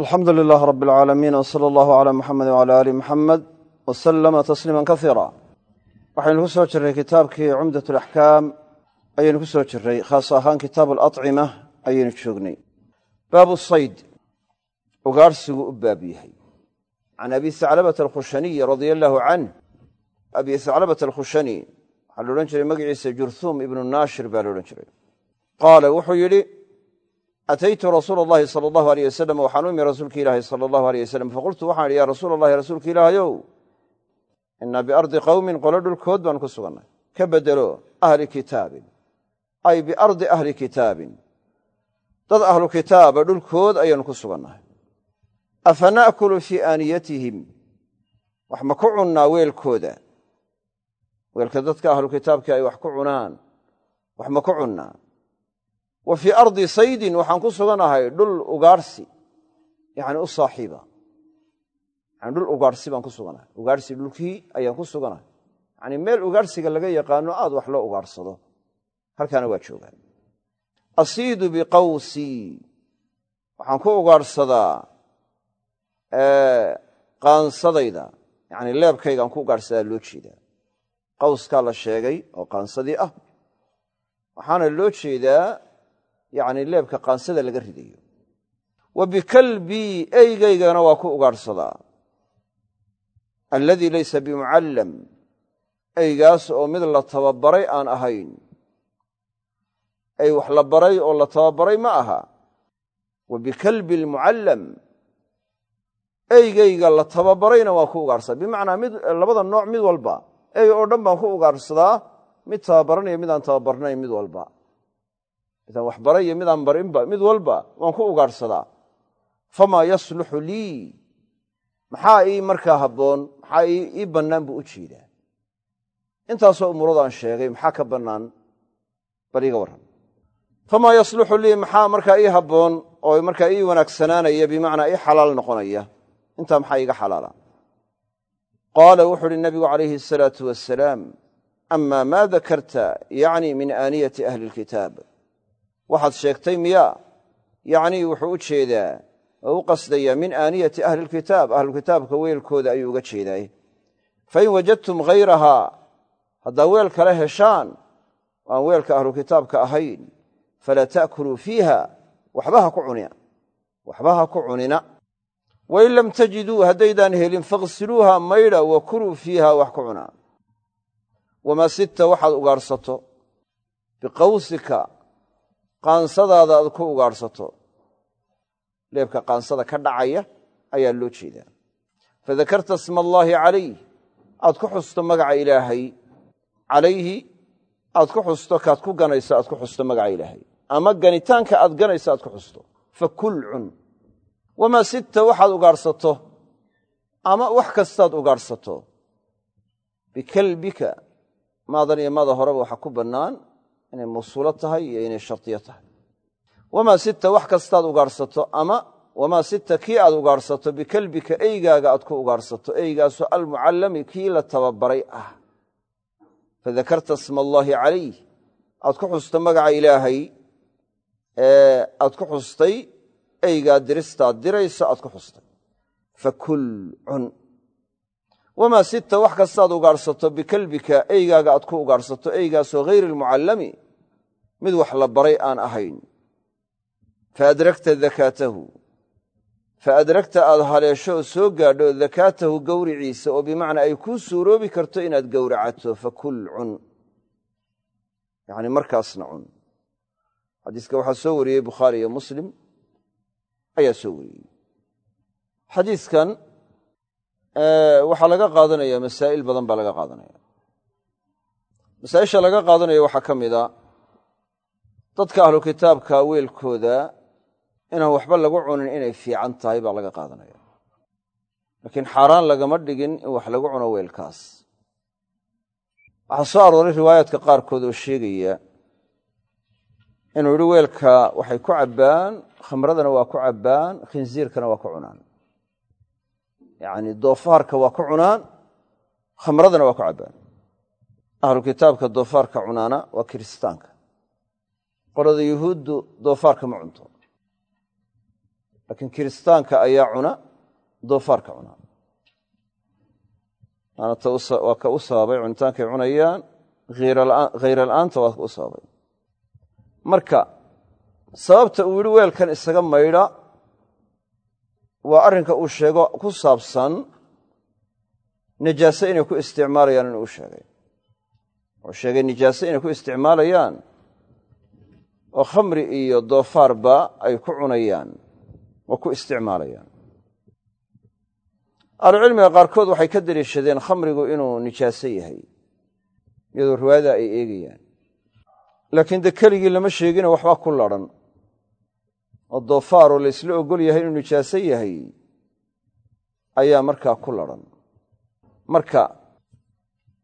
alxamdu lilaah rab alcaalamiin w sala allahu calaa muxamedi wcala aali muxamed wa salama tasliima kasiira waxaynu ku soo jirray kitaabkii cumdat alaxkaam ayaynu ku soo jirray khaas ahaan kitaabu alacima ayaynu joognay. Baabu sayd ugaarhsigu u baab yahay. Can abi saclabata alkhushaniyi radia allaahu canh abi saclabata alkhushani waxaa la odhan jiray magaciisa jurhuum ataytu rasuula allahi sala allahu aleyh wasalam waxaan u imi rasuulki ilaahi sala allahu aleyh wasalam faqultu waxaan idhi ya rasuula allahi rasuulka ilaahayow inna biardi qowmin qolo dhulkood baan ku sugannay ka bedelo ahli kitaabin ay biardi ahli kitaabin dad ahlu kitaaba dhulkood ayaanu ku sugannahay afa na'kulu fii aaniyatihim wax ma ku cunnaa weelkooda weelka dadka ahlu kitaabkii ay wax ku cunaan wax ma ku cunnaa wa fii ardi saydin waxaan ku suganahay dhul ugaarsi yani u yani dhul ugaarsi baan ku suganahay. Ugaarsi dhulkii ayaan ku suganahay. Yani meel ugaarsiga laga yaqaano aad wax loo ugaarsado. Halkaana waa joogaan. Asiidu biqawsii waxaan ku ugaarhsadaa qaansadayda. Yani leebkaygaan ku ugaarhsadaa loo jeedaa. Qawskaa la sheegay oo qaansadii ah. Waxaana loo jeedaa yani leebka qaansada laga ridayo wa bikalbii eygaygana waa ku ugaadhsadaa alladii laysa bimucallam. Eygaas oo mid la tababaray aan ahayn. Ey wax la baray oo la tababaray ma aha. Wa bikalbi almucallam. Eygayga la tababarayna waa ku ugaadhsadaa bimacnaa mid labada nooc mid walba ey oo dhan baan ku ugaadhsadaa mid tababaranayo midaan tababarnayn mid walba wax baray iyo midaan barinba mid walba waan ku ugaadhsadaa famaa yasluxu lii? Maxaa ii markaa habboon? Maxaa ii bannaan buu u jeedaa intaasoo umuuradaan sheegay maxaa ka bannaan? Bal iiga warran. Famaa yasluxu lii? Maxaa markaa ii habboon? Oo markaa ii wanaagsanaanaya bimacnaa ii xalaal noqonaya? Intaa maxaa iiga xalaala? Qaala wuxuu uhi nabigu calayhi asalaatu wasalaam ama maa dakarta yacni min aaniyati ahli lkitaab waxaad sheegtay miyaa? Yacnii wuxuu u jeedaa oo u qasdayaa min aaniyati ahli lkitaab ahlukitaabka weelkooda ayuu uga jeedaay fain wajadtum hayrahaa haddaa weel kale heshaan aan weelka ahlukitaabka ahayn falaa ta'kuluu fiiha. Waxba ha ku cunina. Waxba ha ku cunina. Wain lam tajiduu haddaydaan helin fakhsiluuha maydha wa kuluu fiiha wax ku cunaa wamaa sitta waxaad ugaadhsato biqawsika qaansadaada aad ku ugaadhsato leebka qaansada ka dhacaya ayaa loo jeedaa. Fadakarta sma allaahi calayh aad ku xusto magaca ilaahay. Calayhi aad ku xusto kaad ku ganayso aad ku xusto magaca ilaahay. Ama ganitaanka aad ganayso aad ku xusto. Fakul cun wamaa sitta waxaad ugaadhsato ama wax kastaad ugaadhsato bikalbika maadan iyo maada horeba waxaa ku bannaan inay mawsuulo tahay iyo inay shardiyo tahay. Wamaa sitta wax kastaad ugaadhsato ama wamaa sitta kii aad ugaadhsato bikalbika eygaaga aad ku ugaadhsato eygaasoo almucallami kii la tababaray ah. Fadakarta sma allaahi calayh aad ku xusto magaca ilaahay aad ku xustay eygaa diristaad dirayso aad ku xustay. Fakul cun wamaa sitta wax kastaad ugaadhsato bikalbika eygaaga aad ku ugaadhsato eygaasoo hayri almucallami mid wax la baray aan ahayn faadragta dakaatahu fa adragta aad haleesho oo soo gaadho dakaatahu gowriciisa oo bimacnaa ay kuu suuroobi karto inaad gowracato fakul cun yacni markaasna cun xadiiska waxaa soo wariyey bukhaari iyo muslim ayaa soo wariyey waxaa laga qaadanaya masaa'il badan baa laga qaadanaya. Masaa'isha laga qaadanaya waxaa ka mid a dadka ahlu kitaabka weelkooda inaan waxba lagu cunin inay fiican tahay baa laga qaadanaya. Laakiin xaaraan lagama dhigin in wax lagu cuno weelkaas. Waxaa soo arooray riwaayaadka qaarkood oo sheegaya inuu yidhi weelka waxay ku cabbaan khamradana waa ku cabbaan khinsiirkana waa ku cunaan yacni doofaarka waa ku cunaan khamradana waa ku cabbaan. Ahlu kitaabka doofaarka cunaana waa kiristaanka. Qolada yuhuuddu doofaarka ma cunto. Laakiin kiristaanka ayaa cuna doofaarka cuna. Waa ka u sababay cunitaankay cunayaan khayra la'aanta waa ka u sababay. Marka sababta uu yidhi weelkan isaga maydha waa arrinka uu sheego ku saabsan nijaase inay ku isticmaalayaan inuu sheegay. Wuxuu sheegay nijaase inay ku isticmaalayaan oo khamri iyo doofaarba ay ku cunayaan oo ku isticmaalayaan. Ahlucilmiga qaarkood waxay ka deliishadeen khamrigu inuu nijaaso yahay iyadoo riwaayada ay eegayaan. Laakiin de keligii lama sheegino waxbaa ku ladhan oo doofaaroo la ysla ogol yahay inuu nijaaso yahay ayaa markaa ku ladhan marka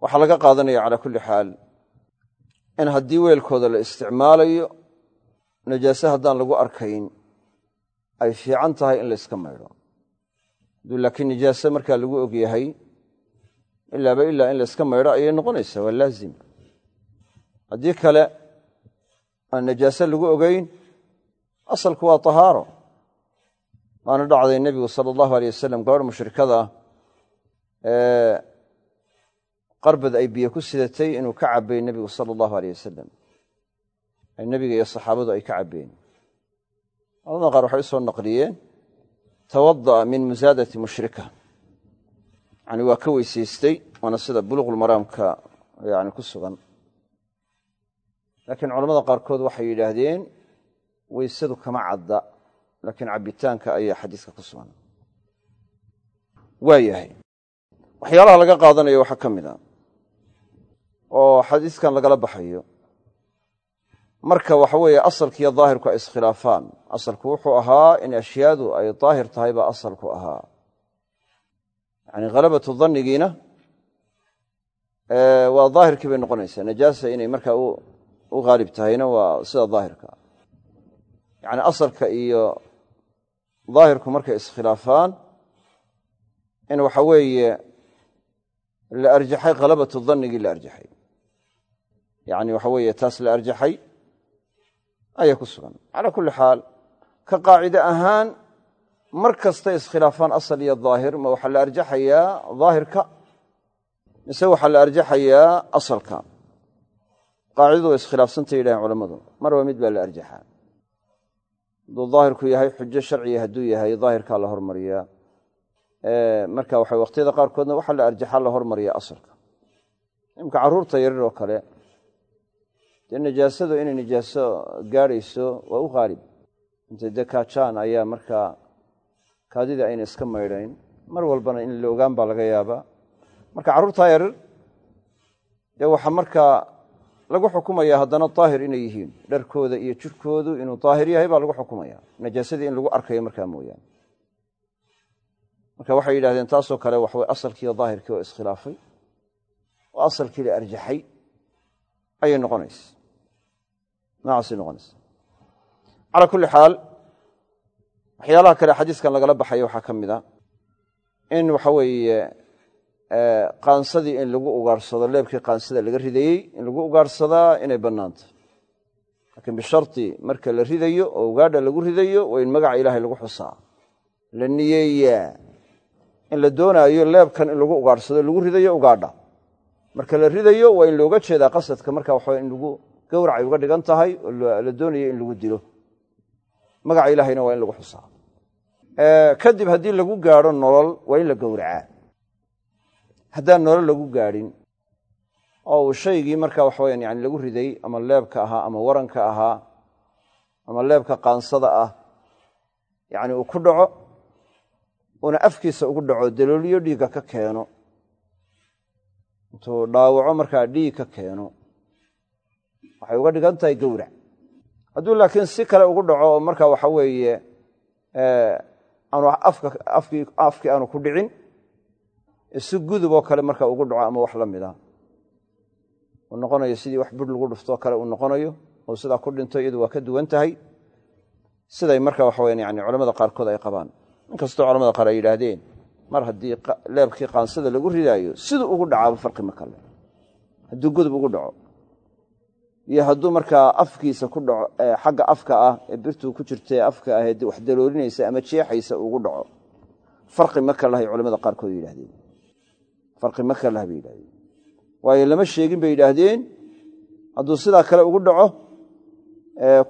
waxaa laga qaadanaya calaa kulli xaal in haddii weelkooda la isticmaalayo najaase haddaan lagu arkayn ay fiican tahay in layska maydho. Hadduu laakiin nijaase markaa lagu og yahay ilaaba ilaa in layska maydho ayay noqonaysaa waa laazim. Haddii kale aan najaase lagu ogeyn asalku waa tahaaro. Waana dhacday nebigu sala allahu aleyh wasalam gabadh mushrikada ee qarbad ay biyo ku sidatay inuu ka cabbay nebigu sala allahu aleyh wasalam nebiga iyo saxaabadu ay ka cabbeen. Culamada qaar waxay u soo naqliyeen tawada'a min musaadati mushrika. Yani waa ka weysaystay waana sida buluqulmaraamka yani ku sugan. Laakiin culamada qaarkood waxay yidhaahdeen weysadu kama cadda laakiin cabbitaanka ayaa xadiiska ku sugan. Waa yahay. Waxyaalaha laga qaadanayo waxaa ka mid a oo xadiiskan lagala baxayo marka waxa weeye asalkiiyo daahirku ay iskhilaafaan. Asalku wuxuu ahaa in ashyaadu ay daahir tahay baa asalku ahaa. Yani khalabatu dannigiina waa daahirkii bay noqonaysaa najaasa inay markaa u haalib tahayna waa sida daahirka yani asalka iyo daahirku markay iskhilaafaan in waxa weeye la arjaxay khalabatu dannigii la arjaxay. Yani waxa weeye taas la arjaxay ayaa ku sugan. Calaa kulli xaal ka qaacide ahaan mar kastay iskhilaafaan asal iyo daahir ma waxaa la arjaxayaa daahirka mise waxaa la arjaxayaa asalka. Qaacidadu way iskhilaafsantay yidhahen culammadu marba mid baa la arjaxaa hadduu daahirku yahay xujo sharciya hadduu yahay daahirkaa la hormariyaa. Marka waxa waqtiyada qaarkoodna waxaa la arjaxaa la hormariyaa asalka. Imka carruurta yarir oo kale dee najaasadu inay najaaso gaadhayso waa u qaalib. Intay dee kaajaan ayaa markaa kaadidii ayna iska maydhayn. Mar walbana in la ogaan baa laga yaabaa. Marka carruurtaa yarir dee waxaa markaa lagu xukumaya haddana daahir inay yihiin. Dharkooda iyo jirhkoodu inuu daahir yahay baa lagu xukumaya. Najaasadii in lagu arkayo markaa mooyaane. Marka waxay yidhahdeen taasoo kale waxawy asalkiiyo daahirkii oo iskhilaafay oo asalkii la arjaxay ayay noqonaysa noocaasay noqonaysa calaa kulli xaal waxyaalaha kale xadiiskan lagala baxaya waxaa ka mid a in waxa weeye qaansadii in lagu ugaarhsado leebkii qaansada laga ridayey in lagu ugaarhsadaa inay bannaantay laakiin bisharti marka la ridayo oo ugaadha lagu ridayo waa in magaca ilaahay lagu xusaa. La niyeeyaa in la doonaayo leebkan in lagu ugaarhsado lagu ridayo ugaadha. Marka la ridayo waa in looga jeedaa qasadka marka waxaa in lagu gowracay uga dhigan tahay oo la doonayo in lagu dilo. Magaca ilaahayna waa in lagu xusaa. Kadib haddii lagu gaadho nolol waa in la gowracaa haddaan nolol lagu gaadhin oo uu shaygii marka waxaweyan yani lagu riday ama leebka ahaa ama waranka ahaa ama leebka qaansada ah yani uu ku dhaco uuna afkiisa ugu dhaco dalooliyo dhiigga ka keeno intuu dhaawaco markaa dhiig ka keeno waxay uga dhigan tahay gowrac. Hadduu laakiin si kale ugu dhaco oo marka waxa weeye aanu afkii aanu ku dhicin si gudub oo kale marka ugu dhaco ama wax la mid ah uu noqonayo sidii wax bur lagu dhuftoo kale uu noqonayo oo sidaa ku dhinto iyadu waa ka duwan tahay. Siday marka waxaweyan yani culamada qaarkood ay qabaan. Inkastoo culamada qaar ay yidhaahdeen mar haddii leebkii qaansada lagu ridaayo siduu ugu dhacaaba farqi ma kale. Hadduu gudub ugu dhaco. Iyo hadduu markaa afkiisa ku dhaco xagga afka ah ee birtuu ku jirta ee afka ah ee wax daloolinaysa ama jeexaysa ugu dhaco. Farqi ma ka lahay culamada qaarkood yidhahdeen farqi ma ka laha bay yidhahdeen waayo lama sheegin bay yidhaahdeen hadduu sidaa kale ugu dhaco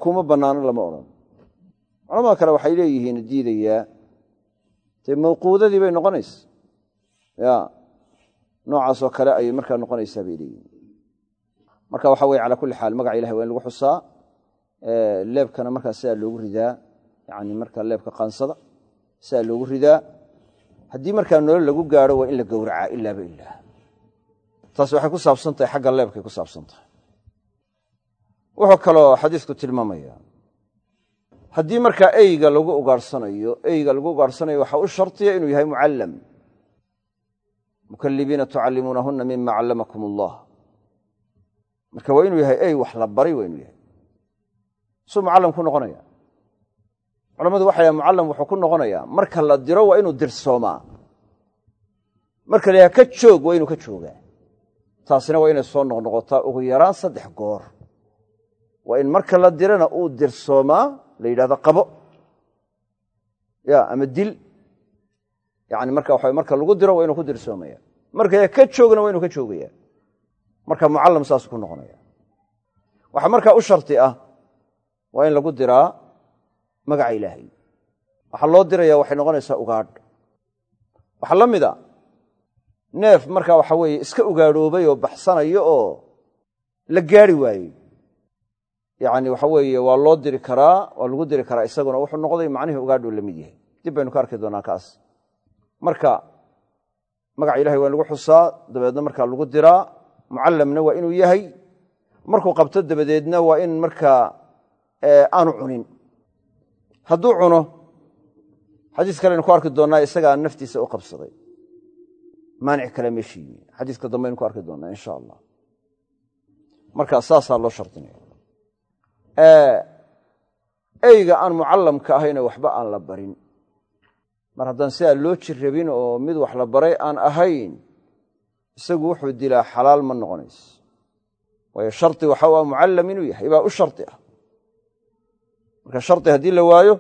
kuma bannaano lama odhan culamada kale waxay leeyihiin diidayaa dee mawquudadii bay noqonaysa ya noocaasoo kale ayay markaa noqonaysaa bay leeyihiin. Marka waxa weye cala kulli xaal magaca ilahay waa in lagu xusaa leebkana markaa sidaa loogu ridaa yani markaa leebka qaansada sidaa loogu ridaa haddii markaa nolol lagu gaaro waa in la gowracaa ilaaba ilaa taas waxay ku saabsan tahay xagga leebkay ku saabsan tahay. Wuxuu kaloo xadiisku tilmaamaya haddii markaa eyga lagu ugaarsanayo eyga lagu ugaarsanayo waxaa u shartiya inuu yahay mucallam. Mukalibiina tucallimuunahuna mima callamakum allah marka waa inuu yahay ey wax la baray waa inuu yahay. Suu mucallam ku culamadu waxay yahan mucallam wuxuu ku noqonayaa marka la diro waa inuu dirsoomaa marka la yaha ka joog waa inuu ka joogaa taasina waa inay soo noqnoqotaa ugu yaraan saddex goor. Waa in marka la dirana uu dirsoomaa la yidhahdo qabo ya ama dil yani marka waxa marka lagu diro waa inuu ku dirsoomaya marka ka joogna waa inuu ka joogaya marka mucallam saasuu ku noqonaya waxaa markaa u sharti ah waa in lagu diraa magaca ilaahay. Waxaa loo diraya waxay noqonaysaa ugaadh. Waxaa la mida neef marka waxa weeye iska ugaadhoobay oo baxsanayo oo la gaari waayey. Yacni waxa weeye waa loo diri karaa waa lagu diri karaa isaguna wuxuu noqday macnihii ugaadhuu la mid yahay. Dib baynu ka arki doonaa kaas. Marka magaca ilahay waa lagu xusaa dabeedna markaa lagu diraa mucallamna waa inuu yahay. Markuu qabto dabadeedna waa in markaa aanu cunin hadduu cuno xadiis kaleynu ku arki doonnaa isagaa naftiisa u qabsaday. Maanic kale meesha yimi xadiiska dambaynu ku arki doonnaa insha allah. Marka saasaa loo shardinaya eyga aan mucallamka ahayna waxba aan la barin. Mar haddaan sidaa loo jirrabin oo mid wax la baray aan ahayn isagu wuxuu dilaa xalaal ma noqonayso. Waayo shardi waxa u mucallam inuu yahay baa u shardi ah marka shardi haddii la waayo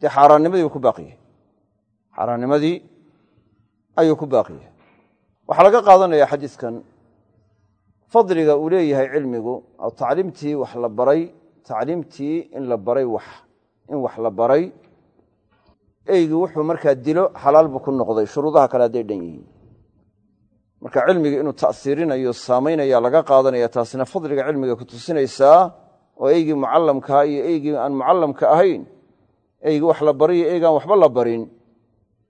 dee xaaraannimadii buu ku baaqi. Yahay xaaraannimadii ayuu ku baaqi. Yahay waxaa laga qaadanayaa xadiidkan fadliga uu leeyahay cilmigu oo tacliimtii wax la baray tacliimtii in la baray wax in wax la baray eygii wuxuu markaa dilo xalaal buu ku noqday shuruudaha kale hadday dhan yihiin. Marka cilmiga inuu ta'siirinayo saamaynaya laga qaadanaya taasina fadliga cilmiga ku tusinaysaa oo eygii mucallamkaa iyo eygii aan mucallamka ahayn eygii wax la baray iyo eygaan waxba la barin.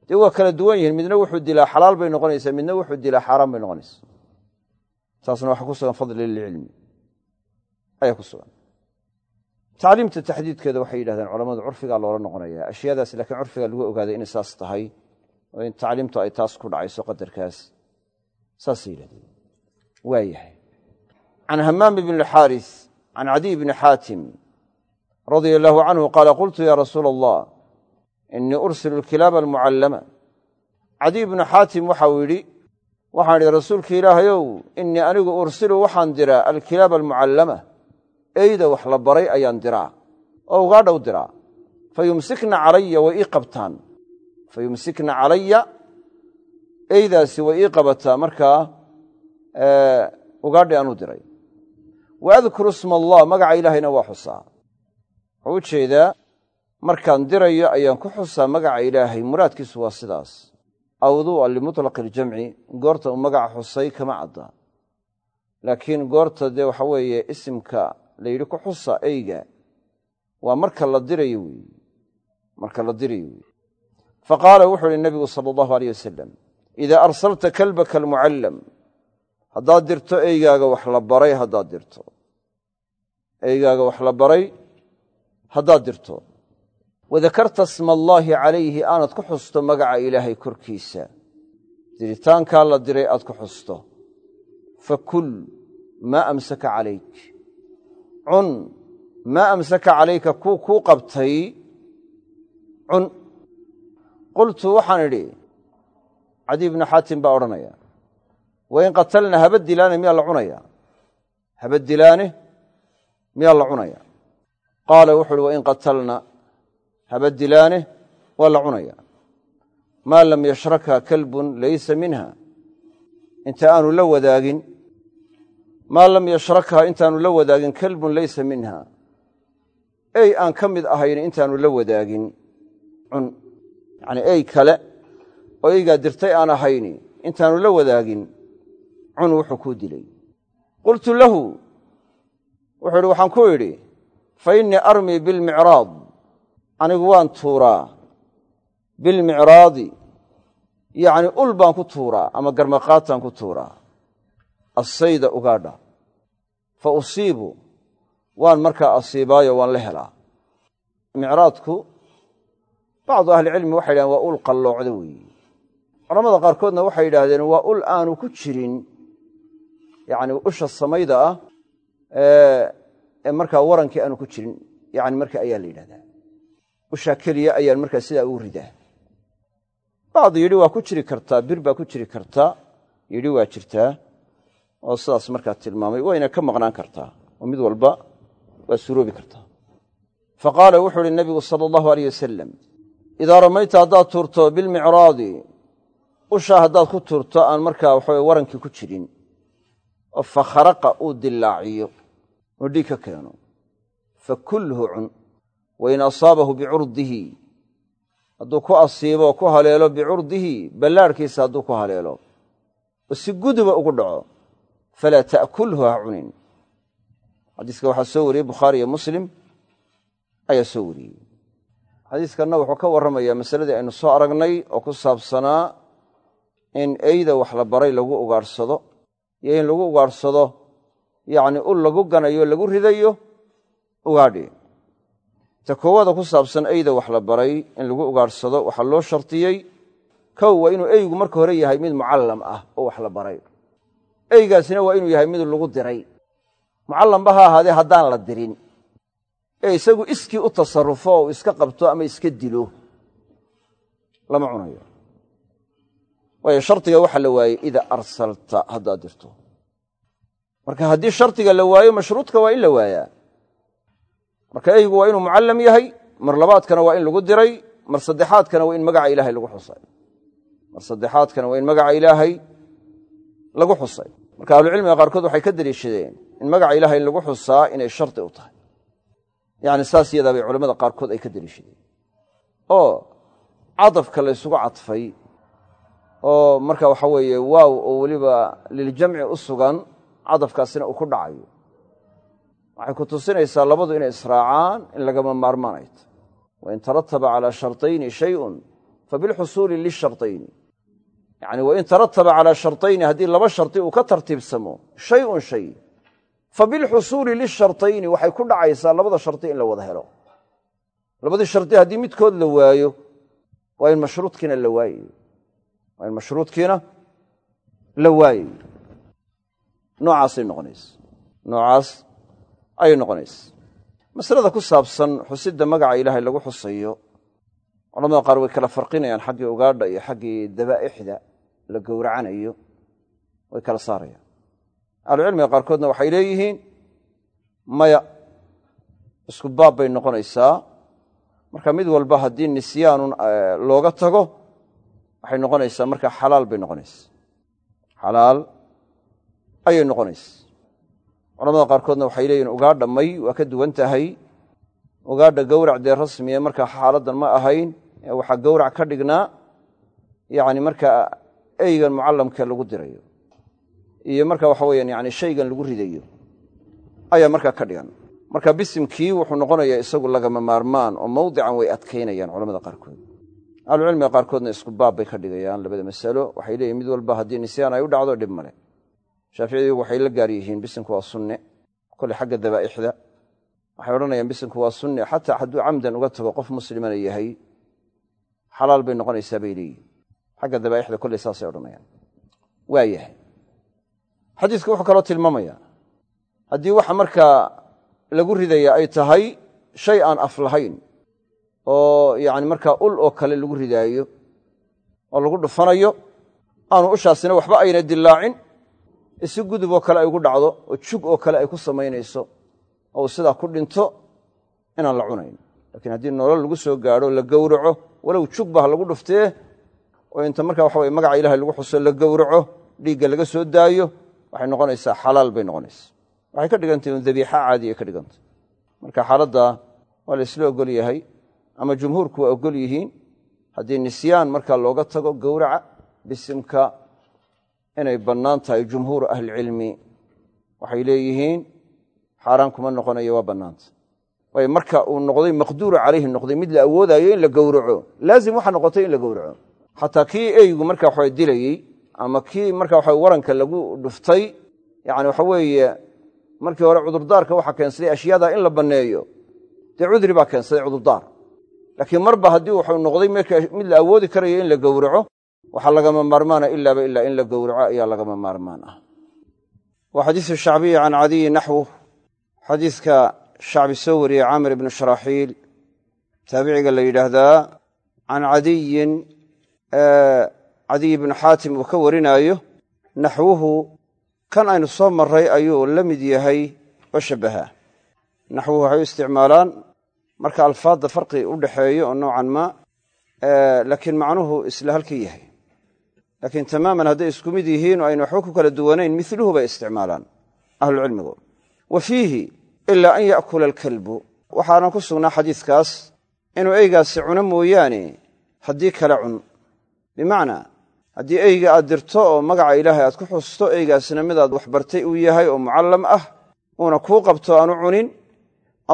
Dee waa kala duwan yihiin midna wuxuu dilaa xalaal bay noqonaysaa midna wuxuu dilaa xaaraan bay noqonaysaa. Taasna waxaa ku sugan fadli lilcilmi. Ayaa ku sugan. Tacliimta taxdiidkeeda waxay yidhahdeen culamadu curfigaa loola noqonaya ashyaadaas laakiin curfigaa lagu ogaaday inay saas tahay oo in tacliimtu ay taas ku dhacayso qadarkaas. Saasay yidhahdeen. Waa yahay. Can hamaam bn alxaaris can cadiy bni xaatim radia allaahu canhu qaala qultu ya rasuula allah inii ursilu alkilaaba almucallama cadiy bnu xaatim waxau yidhi waxaan idhi rasuulka ilaahayow inii anigu ursilu waxaan diraa alkilaaba almucallama eyda wax la baray ayaan diraa oo ugaadha u diraa fa yumsikna calaya way ii qabtaan fa yumsikna calaya eydaasi way ii qabataa markaa ugaadhi aan u diray wa adkuru isma allah magaca ilaahayna waa xusaa wuxuu u jeedaa markaan dirayo ayaan ku xusaa magaca ilaahay muraadkiisu waa sidaas awdua limutlaqi iljamci goorta uu magaca xusay kama cadda laakiin goorta dee waxa weeye isimka la yidhi ku xusa eyga waa marka la dirayo weeye marka la dirayo weeye fa qaala wuxuu uhi nabigu sala allahu aleyh wasalam idaa arsalta kalbaka almucallam haddaad dirto eygaaga wax la baray haddaad dirto. Eygaaga wax la baray haddaad dirto. Wadakarta sma allaahi calayhi aanad ku xusto magaca ilaahay korkiisa. Diritaankaa la diray aad ku xusto. Fakul maa amsaka calayk. Cun maa amsaka calayka kuu kuu qabtay. Cun. Qultu waxaan idhi cadiy bnu xaatim baa odhanaya wain qatalna haba dilaane miyaa la cunaya? Haba dilaane miyaa la cunaya? Qaala wuxu uhi wain qatalna haba dilaane waa la cunaya. Maa lam yashrakha kalbun laysa minha. Inta aanu la wadaagin maa lam yashrakha intaanu la wadaagin kalbun laysa minha. Ey aan ka mid ahayn intaanu la wadaagin cun. Yacnii ey kale oo eygaa dirtay aan ahayni intaanu la wadaagin cun wuxuu kuu dilay. Qultu lahu wuxuu idhi waxaan ku idhi fa innii armii bilmicraad anigu waan tuuraa bilmicraadi yacni ul baan ku tuuraa ama garmaqaataan ku tuuraa. Assayda ugaadha. Fa usiibu waan markaa asiibaayo waan la helaa. Micraadku bacdu ahlicilmi waxay yidhahdeen waa ul qalloocda weeye culamada qaarkoodna waxay yidhaahdeen waa ul aanu ku jirin yacni usha samayda ah ee markaa warankii aanu ku jirin yani marka ayaa la yidhahdaa. Ushaa keliya ayaan markaa sidaa ugu ridaa. Bacdu yidhi waa ku jiri kartaa bir baa ku jiri kartaa yidhi waa jirtaa. Oo sidaas markaa tilmaamay wayna ka maqnaan kartaa oo mid walba waa suroobi kartaa. Fa qaala wuxuu uhi nabigu sala allahu aleyh wasalam idaa ramayta haddaad tuurto bilmicraadi ushaa haddaad ku tuurto aan markaa waxawe warankii ku jirin oo fa kharaqa uu dillaaciyo oo dhiig ka keeno. Fa kulhu cun wain asaabahu bicurdihi hadduu ku asiibo ku haleelo bicurdihi ballaarhkiisa hadduu ku haleelo. Oo si guduba ugu dhaco falaa ta'kulhu ha cunin. Xadiiska waxaa soo wariyey bukhaari iyo muslim ayaa soo wariyey. Xadiiskanna wuxuu ka warramayaa masaladii aynu soo aragnay oo ku saabsanaa in eyda wax la baray lagu ugaadhsado iyo in lagu ugaadhsado yacni ul lagu ganayo lagu ridayo ugaadhi. Ta koowada ku saabsan eyda wax la baray in lagu ugaadhsado waxaa loo shartiyey kow waa inuu eygu marka hore yahay mid mucallam ah oo wax la baray. Eygaasina waa inuu yahay mid lagu diray. Mucallamba ha ahaadee haddaan la dirin. Ee isagu iskii u tasarrufo oo iska qabto ama iska dilo. Lama cunayo waayo shardiga waxaa la waayey ida arsalta haddaad dirto marka haddii shardiga la waayo mashruudka waa in la waayaa. Marka eygu waa inuu mucallam yahay mar labaadkana waa in lagu diray mar saddexaadkana waa in magaca ilaahay lagu xusay. Mar saddexaadkana waa in magaca ilaahay lagu xusay. Marka ahlucilmiga qaarkood waxay ka deliishadeen in magaca ilaahay lagu xusaa inay shardi u tahay. Yacni saas yadaa bay culamada qaarkood ay ka deliishadeen oo cadafka la ysugu cadfay oo marka waxa weeye waaw oo weliba liljamci u sugan cadafkaasina uu ku dhacayo. Waxay ku tusinaysaa labadu inay israacaan in lagama maarmaanayto wain tarataba calaa shartayni shayun fabilxusuuli lishartayni yani wain tarataba calaa shartayni haddii laba sharti uu ka tartiibsamo shayun shay fabilxusuuli lishartayni waxay ku dhacaysaa labada sharti in la wada helo. Labadii sharti haddii midkood la waayo waa in mashruudkiina la waayayo waa in mashruudkiina la waayayo noocaasay noqonaysa noocaas ayay noqonaysa masalada ku saabsan xusidda magaca ilaahay lagu xusayo culamada qaar way kala farqinayaan xaggii ugaadha iyo xaggii dabaa'ixda la gowracanayo way kala saarayaan ahlucilmiga qaarkoodna waxay leeyihiin maya isku baab bay noqonaysaa marka mid walba haddii nisyaanun looga tago waxay noqonaysaa marka xalaal bay noqonaysaa. Xalaal ayay noqonaysa culamada qaarkoodna waxay leeyihiin ugaadha may waa ka duwan tahay. Ugaadha gowrac dee rasmiye markaa xaaladdan ma ahayn ee waxaa gowrac ka dhignaa yacni markaa eygan mucallamka lagu dirayo. Iyo marka waxa weyaan yani shaygan lagu ridayo ayaa markaa ka dhigan. Marka bisimkii wuxuu noqonayaa isagu lagama maarmaan oo mawdican way adkaynayaan culamada qaarkood ahlucilmiga qaarkoodna isku baab bay ka dhigayaan labada masalo. Waxay leeyihiin mid walba haddii nisyaan ay u dhacdo dhib male shaaficiyadu waxay la gaar yihiin bisimku waa sunne. Kole xagga dabaa'ixda. Waxay odhanayaan bisimku waa sunne. Xataa hadduu camdan uga tago qof muslimana yahay xalaal bay noqonaysaa bay leeyihiin xagga dabaa'ixda kolley saasay odhanayaan. Waa yahay. Wuxuu kaloo tilmaamayaa haddii waxa markaa lagu ridaya ay tahay shay aan af oo yani markaa ul oo kale lagu ridaayo oo lagu dhufanayo aanu ushaasina waxba ayna dilaacin isi gudub oo kale ay ugu dhacdo oo jug oo kale ay ku samaynayso oo sidaa ku dhinto inaan la cunayn. Laakiin haddii nolol lagu soo gaadho la gowraco walow jugba ha lagu dhuftee oo inta markaa waxa weye magaca ilahay lagu xuso la gowraco dhiigga laga soo daayo waxay noqonaysaa xalaal bay noqonaysaa. Waxay ka dhigantay un dabiixa caadiya ka dhigantay. Marka xaaladda waa la isla ogol yahay ama jumhuurku waa ogol yihiin haddii nisyaan markaa looga tago gowraca bisimka inay bannaan tahay jumhuuru ahlicilmi. Waxay leeyihiin xaaraan kuma noqonayo waa bannaanta. Waayo marka uu noqday maqduuru calayhi noqday mid la awoodaayo in la gowraco. Laazim waxa noqotay in la gowraco. Xataa kii eygu marka waxa dilayey ama kii marka waxa waranka lagu dhuftay yani waxa weeye markii hore cudurdaarka waxaa keensaday ashyaada in la banneeyo. Dee cudri baa keensaday cudurdaar laakiin marba haddii wuxuu noqday mid la awoodi karayo in la gowraco waxaa lagama maarmaana ilaaba ilaa in la gowraco ayaa lagama maarmaan ah. Wa xadiisu shacbiyi can cadiyi naxwu xadiiska shacbi soo wariyey caamir ibnu sharaaxiil taabiciga la yidhaahdaa can cadiyin cadiy ibnu xaatim uu ka warinaayo naxwuhu kan aynu soo maray ayuu la mid yahay oo shabbahaa naxwuhu waxay u isticmaalaan marka alfaadda farqi u dhaxeeyo oo noocan ma laakiin macnuhu isla halkii yahay. Laakiin tamaaman hadday isku mid yihiin oo aynu waxba ku kala duwanayn miluhu bay isticmaalaan ahlucilmigu wa fiihi ilaa an ya'kula alkalbu. Waxaana ku sugnaa xadiiskaas inuu eygaasi cuno mooyaane haddii kale cun. Bimacnaa haddii eyga aad dirto oo magaca ilaahay aad ku xusto eygaasina midaad waxbartay uu yahay oo mucallam ah uuna kuu qabto aanu cunin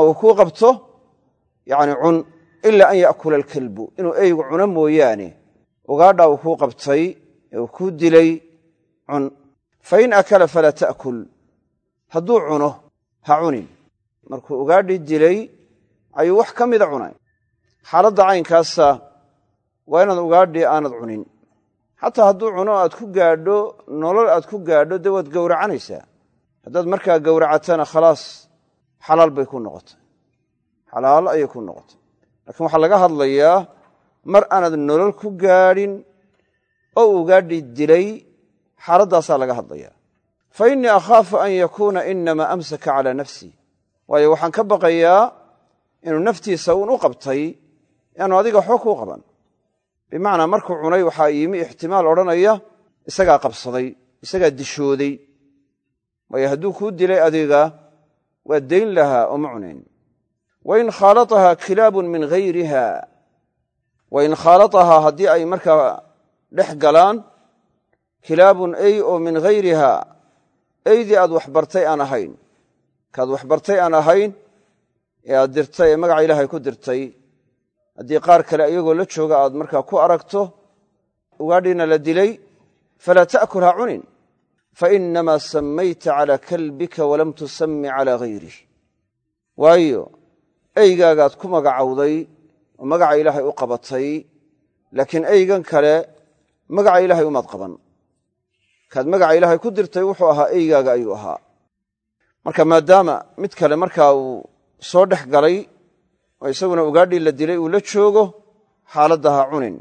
uu kuu qabto yacni cun ilaa an ya'kula alkalbu inuu eygu cuno mooyaane ugaadha uu kuu qabtay ee uu kuu dilay cun. Fa in akala falaa ta'kul. Hadduu cuno ha cunin. Markuu ugaadhii dilay ayuu wax ka mida cunay. Xaaladda caynkaasa waa inaad ugaadhii aanad cunin. Xataa hadduu cuno aad ku gaadho nolol aad ku gaadho dee waad gowracanaysaa. Haddaad markaa gowracatana khalaas xalaal bay ku noqotay xalaal ayay ku noqotay. Laakiin waxaa laga hadlayaa mar aanad nolol ku gaadhin oo ugaadhii dilay xaaladdaasaa laga hadlayaa. Fa innii akhaafu an yakuuna inamaa amsaka calaa nafsii waayo waxaan ka baqayaa inuu naftiisa uun u qabtay yaanu adiga waxba kuu qaban. Bimacnaa markuu cunay waxaa yimi ixtimaal odhanaya isagaa qabsaday isagaa dishooday. Waayo hadduu kuu dilay adiga waa dayn lahaa oo ma cunayn wain khaalatahaa kilaabun min hayriha wain khaalatahaa haddii ay markaa dhex galaan kilaabun ey oo min hayriha eydii aad waxbartay aan ahayn kaad waxbartay aan ahayn ee aad dirtay ee magaca ilaahay ku dirtay haddii qaar kale iyagoo la jooga aad markaa ku aragto ugaadhiina la dilay falaa ta'kul ha cunin fa inamaa sammayta calaa kalbika walam tusami calaa hayrih eygaagaad ku magacowday oo magaca ilaahay u qabatay laakiin eygan kale magaca ilaahay umaad qaban. Kaad magaca ilaahay ku dirtay wuxuu ahaa eygaaga ayuu ahaa. Marka maadaama mid kale markaa uu soo dhex galay oo isaguna ugaadhii la dilay uu la joogo xaaladda ha cunin.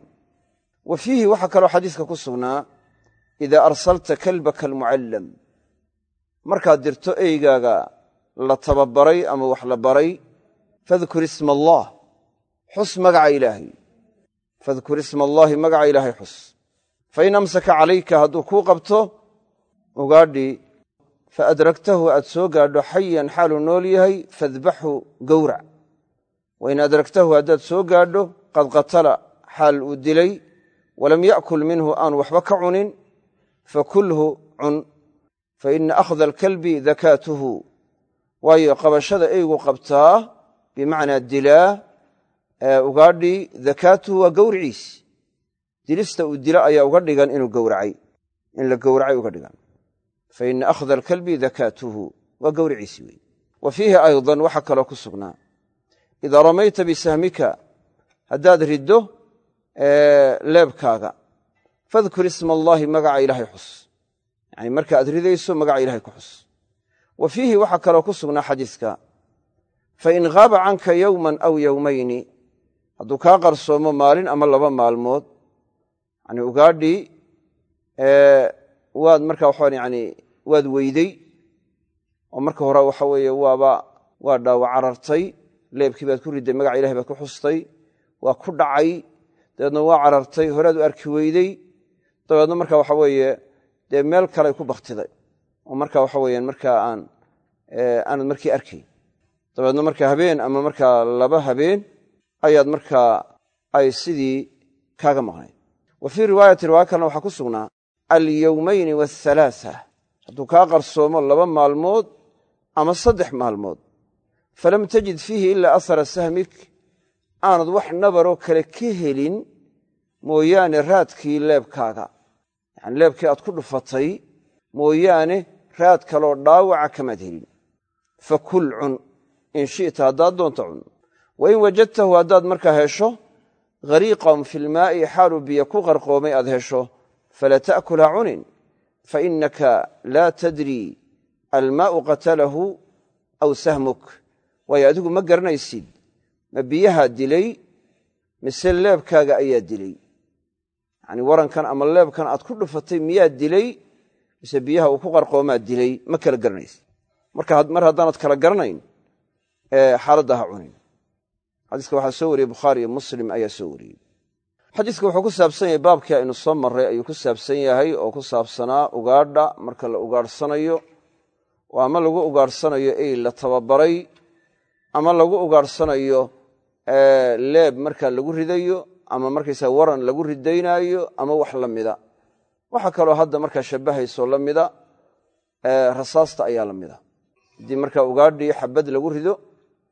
Wa fiihi waxaa kaloo xadiiska ku sugnaa idaa arsalta kalbaka almucallam markaad dirto eygaaga la tababaray ama wax la baray fadkur isma allah xus magaca ilaahay fadkur isma allaahi magaca ilaahay xus fa in amsaka calayka hadduu kuu qabto ugaadhii fa adragtahu aad soo gaadho xayan xaaluu nool yahay fadbaxhu gowrac wa in adragtahu haddaad soo gaadho qad qatala xaal uu dilay walam ya'kul minhu aanu waxba ka cunin fakulhu cun fa ina akhda alkalbi dakaatuhu waayo qabashada eygu qabtaa bimacnaa dilaa ugaadhii dakaatuhu waa gowriciis. Dilista uu dilo ayaa uga dhigan inuu gowracay. In la gowracay uga dhigan. Fa ina akhda alkalbi dakaatuhu waa gowriciisi wey wa fiihi aydan waxaa kaloo ku sugnaa. Idaa ramayta bisahmika haddaad riddo leebkaaga fadkur isma allaahi magaca ilaahay xus. Yani marka aad ridayso magaca ilahay ku xus. Wa fiihi waxaa kaloo ku sugnaa xadiiska fain haaba canka yowman aw yowmayni hadduu kaa qarsoomo maalin ama laba maalmood yani ugaadhii waad marka waxaan yani waad weydey oo marka hore waxa weeye waaba waa dhaawac carartay leebkii baad ku ridday magaca ilahay baad ku xustay waa ku dhacay dabeedna waa carartay horaad u arki weydey dabeedna marka waxa weeye dee meel kaley ku baktiday oo marka waxa weyaan markaa aan aanad markii arkayn dabeedna marka habeen ama markaa laba habeen ayaad markaa ay sidii kaaga maqnayd. Wa fii riwaayati riwaaya kalena waxaa ku sugnaa alyowmayni waahalaaa hadduu kaa qarsoomo laba maalmood ama saddex maalmood falam tajid fiihi ilaa ahara sahmik aanad wax nabaroo kale ka helin mooyaane raadkii leebkaaga. Yani leebkii aad ku dhufatay mooyaane raad kaloo dhaawaca kamaad helin. Fakul cun in shi'ta haddaad doonta cun wa in wajadtahu haddaad markaa hesho hariiqan fi lmaa'i xaaluu biyo ku qarqoomay aad hesho fala ta'kul ha cunin fainaka laa tadri almaa'u qatalahu aw sahmuk. Waayo adigu ma garanaysid ma biyahaa dilay mise leebkaaga ayaa dilay. Yacni warankan ama leebkan aad ku dhufatay miyaa dilay mise biyaha uu ku qarqoomaa dilay ma kala garanaysid mar haddaanad kala garanayn xaaladda ha cunin xadiiska waxaa soo wariyey bukhaari iyo muslim ayaa soo wariyey. Xadiiska wuxuu ku saabsan yahay baabkii aynu soo marray ayuu ku saabsan yahay oo ku saabsanaa ugaadha marka la ugaadhsanayo oo ama lagu ugaadhsanayo ey la tababaray ama lagu ugaadhsanayo leeb marka lagu ridayo ama markaysaa waran lagu ridaynaayo ama wax la mida. Waxaa kaloo hadda markaa shabbahayso la mida rasaasta ayaa la mida. Haddii marka ugaadhii xabad lagu rido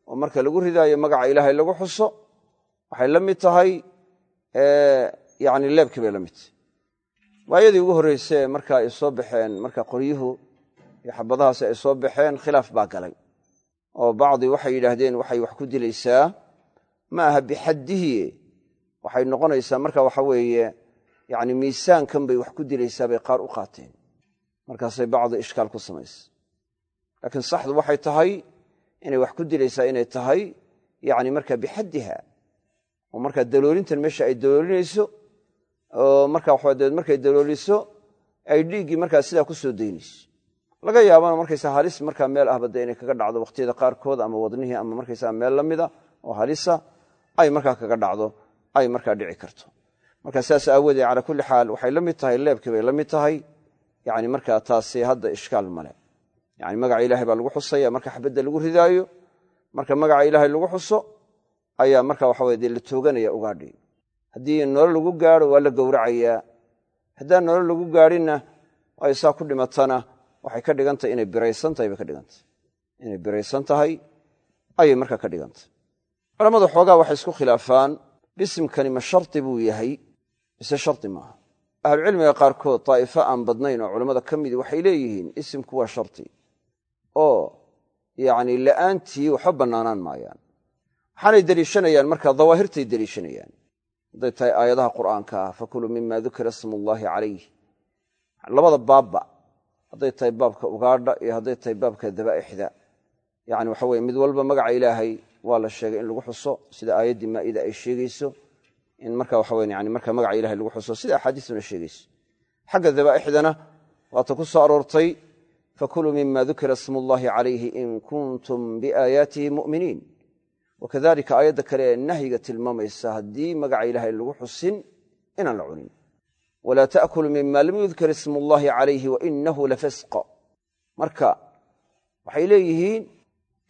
oo marka lagu ridaayo magaca ilaahay lagu xuso waxay la mid tahay yani leebkii bay la mid tahay. Waayadii ugu horreysee marka ay soo baxeen marka qoryuhu iyo xabadahaasi ay soo baxeen khilaaf baa galay. Oo bacdi waxay yidhaahdeen waxay wax ku dilaysaa. Ma aha bixaddihi waxay noqonaysaa marka waxa weeye yani miisaankan bay wax ku dilaysaa bay qaar u qaateen. Markaasay bacdi ishkaal ku samaysa. Laakiin saxdu waxay tahay inay wax ku dilaysaa inay tahay yani marka bixaddiha oo markaa daloolintan meesha ay daloolinayso oo marka waxaa markay dalooliso ay dhiiggii markaa sidaa ku soo daynayso. Laga yaabana markaysa halis markaa meel ahba dee inay kaga dhacdo wakhtiyada qaarkood ama wadnihii ama markaysaa meel la mida oo halisa ay markaa kaga dhacdo ay markaa dhici karto. Marka saas aawoodee calaa kulli xaal waxay la mid tahay leebkii bay la mid tahay. Yani markaa taasi hadda ishkaal male yani magaca ilahay baa lagu xusaya marka xabadda lagu ridaayo marka magaca ilaahay lagu xuso ayaa marka waxa weye dee la tooganaya ugaadhi. Haddii nolol lagu gaaro waa la gowracayaa. Haddaan nolol lagu gaadhinna ay saa ku dhimatana waxay ka dhigan tahay inay biraysan tahay bay ka dhigantahay inay biraysan tahay ayay markaa ka dhigantahay culammadu xoogaa waxay isku khilaafaan bisimkani ma shardi buu yahay mise shardi maaha ahlucilmiga qaarkood daa'ifo aan badnayn oo culammada ka midi waxay leeyihiin isimku waa shardi oo yacni la'aantii waxba bannaanaan maayaan. Waxaanay deliishanayaan markaa dawaahirtay deliishanayaan hadday tahay aayadaha qur'aanka ah fakuluu mima dukira smu ullaahi calayh labada baabba hadday tahay baabka ugaadha iyo hadday tahay baabka dabaa'ixda. Yani waxa weye mid walba magaca ilaahay waa la sheegay in lagu xuso sida aayaddii maa'ida ay sheegayso in marka waxa weye yani marka magaca ilahay lagu xuso sida axaadiistuna sheegayso. Xagga dabaa'ixdana waata ku soo aroortay fakuluu mima dukira smu ullaahi calayhi in kuntum biaayaatihi mu'miniin wakadalika aayadda kale ee nahyiga tilmaamaysa haddii magaca ilaahay lagu xusin inaan la cunin walaa taakulu mima lam yudkar ismu ullaahi calayhi wainahu lafisq marka waxay leeyihiin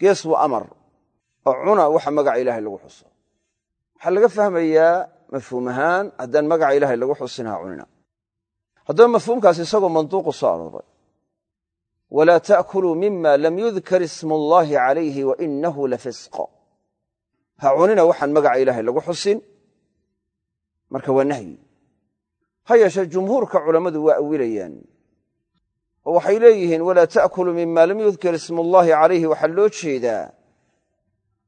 gees waa amar oo cuna waxa magaca ilaahay lagu xuso waxaa laga fahmayaa mafhuum ahaan haddaan magaca ilaahay lagu xusin ha walaa taakuluu mima lam yudkar ismu ullaahi calayhi wainahu lafisq ha cunina waxaan magaca ilaahay lagu xusin marka waa nahyi ha yeeshee jumhuurka culammadu waa awilayaan oo waxay leeyihiin walaa ta'kuluu mima lam yudkar ismu ullaahi calayhi waxaa loo jeedaa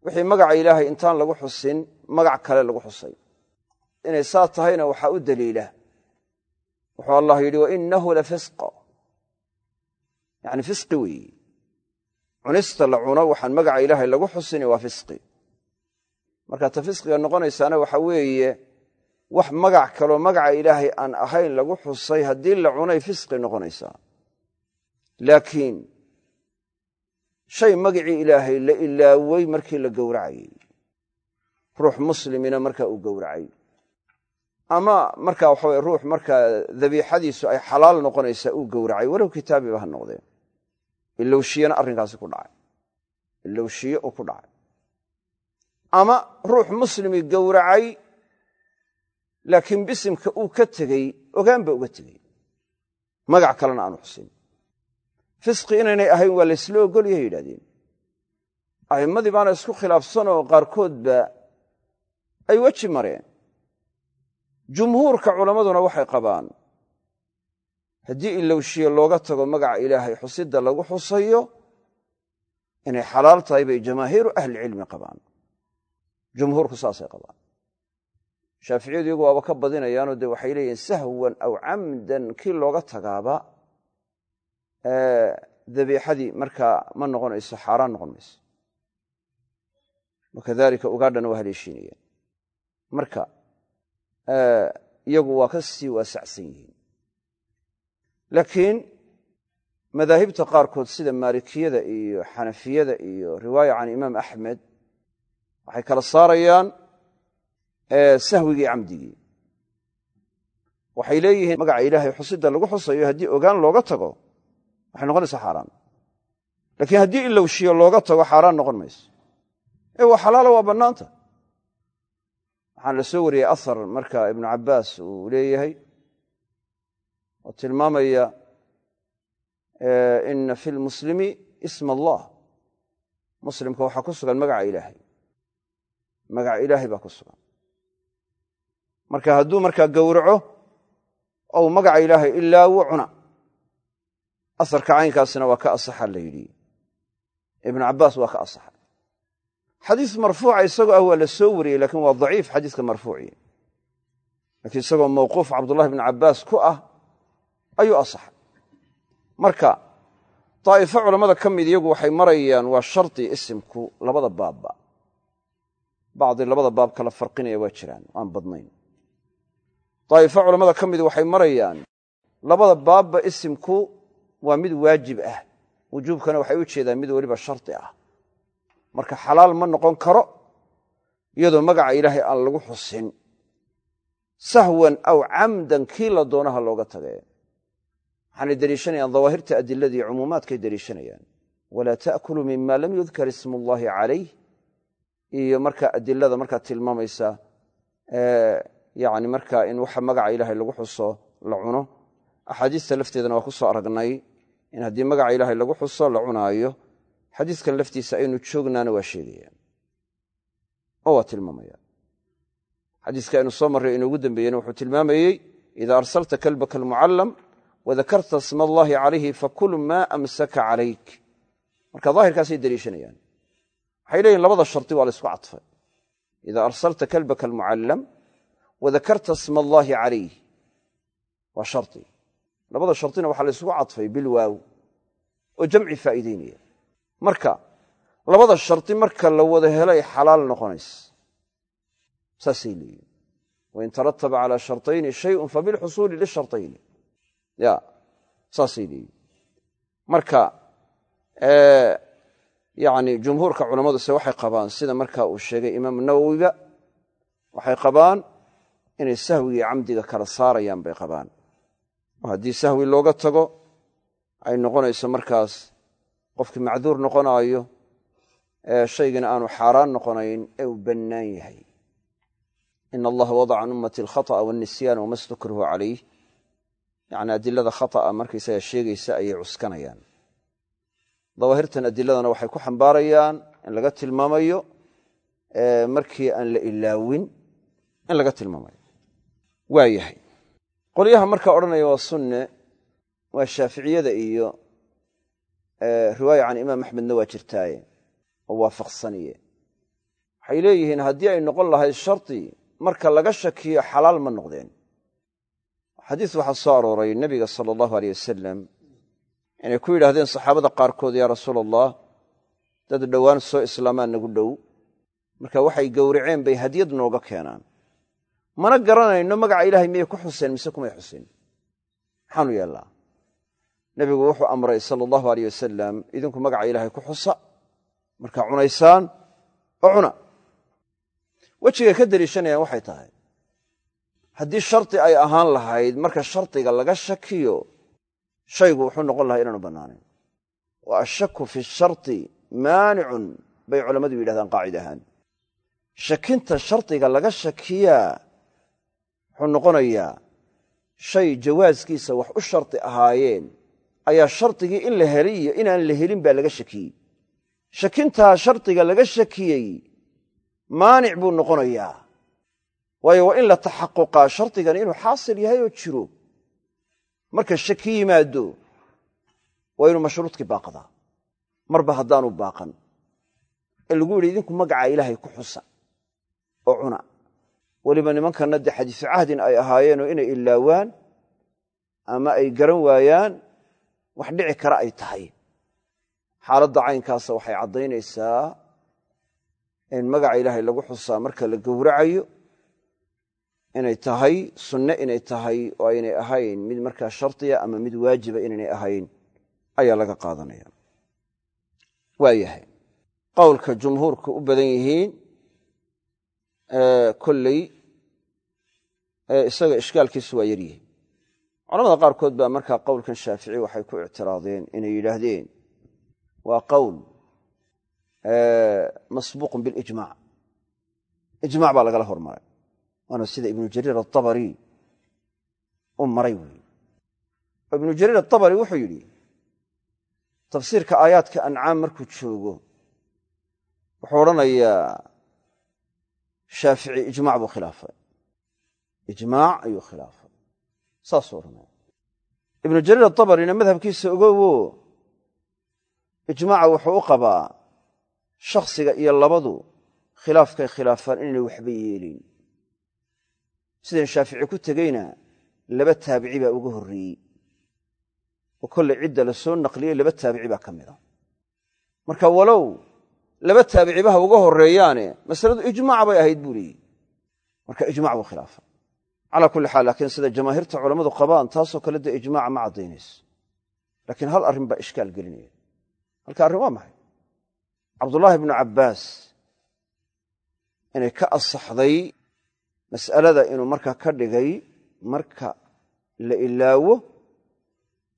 wixii magaca ilaahay intaan lagu xusin magac kale lagu xusay inay saa tahayna waxaa u wuxuu allah yidhi wainahu lafisq yani fisqi weeyi. Cunista la cuno waxaan magaca ilaahay lagu xusini waa fisqi marka ta fisqiga noqonaysaana waxa weeye wax magac kaloo magaca ilaahay aan ahayn lagu xusay haddii la cunay fisqi noqonaysaa laakiin shay magicii ilaahay la ilaaway markii la gowracayey ruux muslimina markaa uu gowracay. Ama markaa waxa weye ruux markaa dabiixadiisu ay xalaal noqonaysaa uu gowracay. Walow kitaabiba ha noqdeen ilowshiyana arrinkaasi ku dhacay. Ilowshiye uu ku dhacay. Ama ruux muslimi gowracay laakiin bisimka uu ka tegey ogaanba uga tegey magac kalena aanu xusin. Fisqi inaynay ahayn waa laysla ogolyahay yidhahdeen a'immadii baana isku khilaafsanoo qaarkoodba ay weji mareen. Jumhuurka culammaduna waxay qabaan haddii ilowshiye looga tago magaca ilaahay xusidda lagu xusayo inay xalaal tahay bay jamaahiiru ahlicilmi qabaan. Jumhuurku saasay qabaan. Shaaficiyadu iyagu waaba ka badinayaanoo dee waxay leeyihiin sahwan aw camdan kii looga tagaaba dabiixadii markaa ma noqonayso xaaraan noqon mayso. Wakadalika ugaadhana waa haleeshiinayaan marka iyagu waa ka sii waasacsan yihiin laakiin madaahibta qaarkood sida maalikiyada iyo xanafiyada iyo riwaaya can imaam axmed waxay kala saarayaan sahwigii camdigii. Waxay leeyihiin magaca ilaahay xusidda lagu xusayo haddii ogaan looga tago waxay noqonaysaa xaaraan. Laakiin haddii ilowshiyo looga tago xaaraan noqon mayso ee waa xalaala waa bannaanta. Waxaan la soo wariyey ahar marka ibnu cabbaas uu leeyahay oo tilmaamaya ina fi lmuslimi isma allah. Muslimka waxaa ku sugan magaca ilaahay. Magaca ilaahay baa ku sugan. Marka hadduu markaa gowraco ou magaca ilaahay ilaawo cuna asarka caynkaasina waa ka asaxa la yidhi. Ibnu cabbaas waa ka asaxa. Xadiis marfuuca isagoo ah waa la soo wariyey lakiin waa daciif xadiiska marfuuci lakiin isagoo mawquuf cabdullahi bnu cabbaas ku ah ayuu asaxay. Marka daa'ifo culammada ka mid iyagu waxay marayaan waa shardi isimku labada baabba. Bacdi labada baab kala farqinaya waa jiraan aan badnayn. Daa'ifo culammada ka waxay marayaan labada baabba isimku waa mid waajib ah. Wujuubkana waxay u jeedaan mid weliba shardi ah. Marka xalaal ma noqon karo iyadoo magaca ilaahay aan lagu xusin. Sahwan aw camdan kii la doonaha looga tage waxaanay deliishanayaan dawaahirta adiladii cumuumaadkay deliishanayaan walaa ta'kuluu mima lam yudkar ismu ullaahi calayh. Iyo marka adilada markaa tilmaamaysa yani marka in waxa magaca ilaahay lagu xuso la cuno. Axaadiista lafteedana waa ku soo aragnay in haddii magaca ilaahay lagu xuso la cunaayo xadiiskan laftiisa aynu joognaana waa sheegayaan. Oo waa tilmaamayaan. Xadiiska aynu soo marray inuugu dambeeyena wuxuu tilmaamayey ida arsalta kalbaka almucallam wadakarta sma allaahi calayhi fakul maa amsaka calayk marka daahirkaasay deliishanayaan waxay leeyihiin labada shardi waa la ysku cadfay ida arsalta kalbaka almucallam wadakarta sma allaahi calayh waa shardi labada shardina waxaa la ysugu cadfay bilwaaw oo jamci faa'iideynaya marka labada shardi marka la wada helay xalaal noqonaysa saasay leeyihiin wain tarataba calaa ya saasay leeyihiin marka yani jumhuurka culamaduse waxay qabaan sida marka uu sheegay imaam nawowiba waxay qabaan inay sahwigii camdiga kala saarayaan bay qabaan. Haddii sahwi looga tago ay noqonayso markaas qofkii macduur noqonaayo shaygana aanu xaaraan noqonayn ee uu bannaan yahay. Ina allaha wadaca can ummati alkhata'a walnisyaana wama stukrihu calayh yani adilada khata'a markaysaga sheegaysa ayay cuskanayaan. Dawaahirtan adiladana waxay ku xambaarayaan in laga tilmaamayo markii aan la ilaawin in laga tilmaamayo. Waa qolyaha markaa odhanaya waa sunne waa shaaficiyada iyo riwaaya can imaam axmedna waa jirtaaye oo waafaqsaniye. Waxay leeyihiin haddii ay noqon lahayd shardi marka laga shakiyo xalaal ma noqdeen xadiis waxaa soo arooray nebiga sala allahu aleyh wasalam inay ku yidhaahdeen saxaabada qaarkood yaa rasuul allah dad dhowaan soo islaamaan nagu dhow. Marka waxay gowraceen bay hadiyad nooga keenaan. Mana garanayno magaca ilaahay miyay ku xuseen mise kumay xuseen? Maxaanu yeellaa nebigu wuxuu amray sala allahu aleyh wasalam idinku magaca ilaahay ku xusa markaa cunaysaan oo cuna. Wejigay ka deliishanayaan waxay tahay haddii shardi ay ahaan lahayd marka shardiga laga shakiyo shaygu wuxuu noqon lahaa inaanu bannaanayn wa ashaku fi sharti maanicun bay culammadu yidhahdaan qaacid ahaan. Shakinta shardiga laga shakiyaa wuxuu noqonayaa shay jawaaskiisa wax u shardi ahaayeen ayaa shardigii in la helay iyo inaan la helin baa laga shakiyey. Shakintaa shardiga laga shakiyey maanic buu noqonayaa waayo waa in la taxaquqaa shardigani inuu xaasil yahay oo jiro. Marka shaki yimaado waa inuu mashruudkii baaqdaa. Marba haddaanu baaqan. Ee lagu yidhi idinku magaca ilaahay ku xusa oo cuna. Weliba nimankanna dee xadiisu cahdin ay ahaayeenoo inay ilaawaan ama ay garan waayaan wax dhici kara ay tahay. Xaaladda caynkaasa waxay caddaynaysaa in magaca ilaahay lagu xusaa marka la gowracayo inay tahay sunne inay tahay oo aynay ahayn mid markaa shardiya ama mid waajiba inaynay ahayn ayaa laga qaadanaya. Waayahay qowlka jumhuurka u badan yihiin kolley isaga ishkaalkiisu waa yaryihi culamada qaarkood baa markaa qowlkan shaafici waxay ku ictiraadeen inay yidhaahdeen waa qowl masbuuqun bilijmac ijmac baa lagala hormaray waana sida ibnu jariir aabari u maray weyi oo ibnu jariir aabari wuxuu yidhi tafsiirka aayaadka ancaam markuu joogo wuxuu odhanayaa shaafici ijmac buu khilaafay. Ijmaac ayuu khilaafay. Saasuu odhanaya ibnu jariir aabarina madhabkiisa ogowo ijmaaca wuxuu u qabaa shakhsiga iyo labadu khilaafkay khilaafaan inaynay waxba yeelin sidan shaafici ku tegeyna laba taabici baa uga horreeyey. Oo kolley cidda la soo naqliyey laba taabici baa ka mid a. Marka walow laba taabicibaha uga horreeyaane masaladu ijmaac bay ahayd buu leeyihi marka ijmac buu khilaafay calaa kulli xaal laakiin sida jamaahiirta culammadu qabaan taasoo kale dee ijmaaca ma caddaynayso. Laakiin hal arrin baa ishkaal gelinaya. Halka arrin waa maxay? Cabdullaahi bnu cabbaas inay ka asaxday mas'alada inuu markaa ka dhigay marka la ilaawo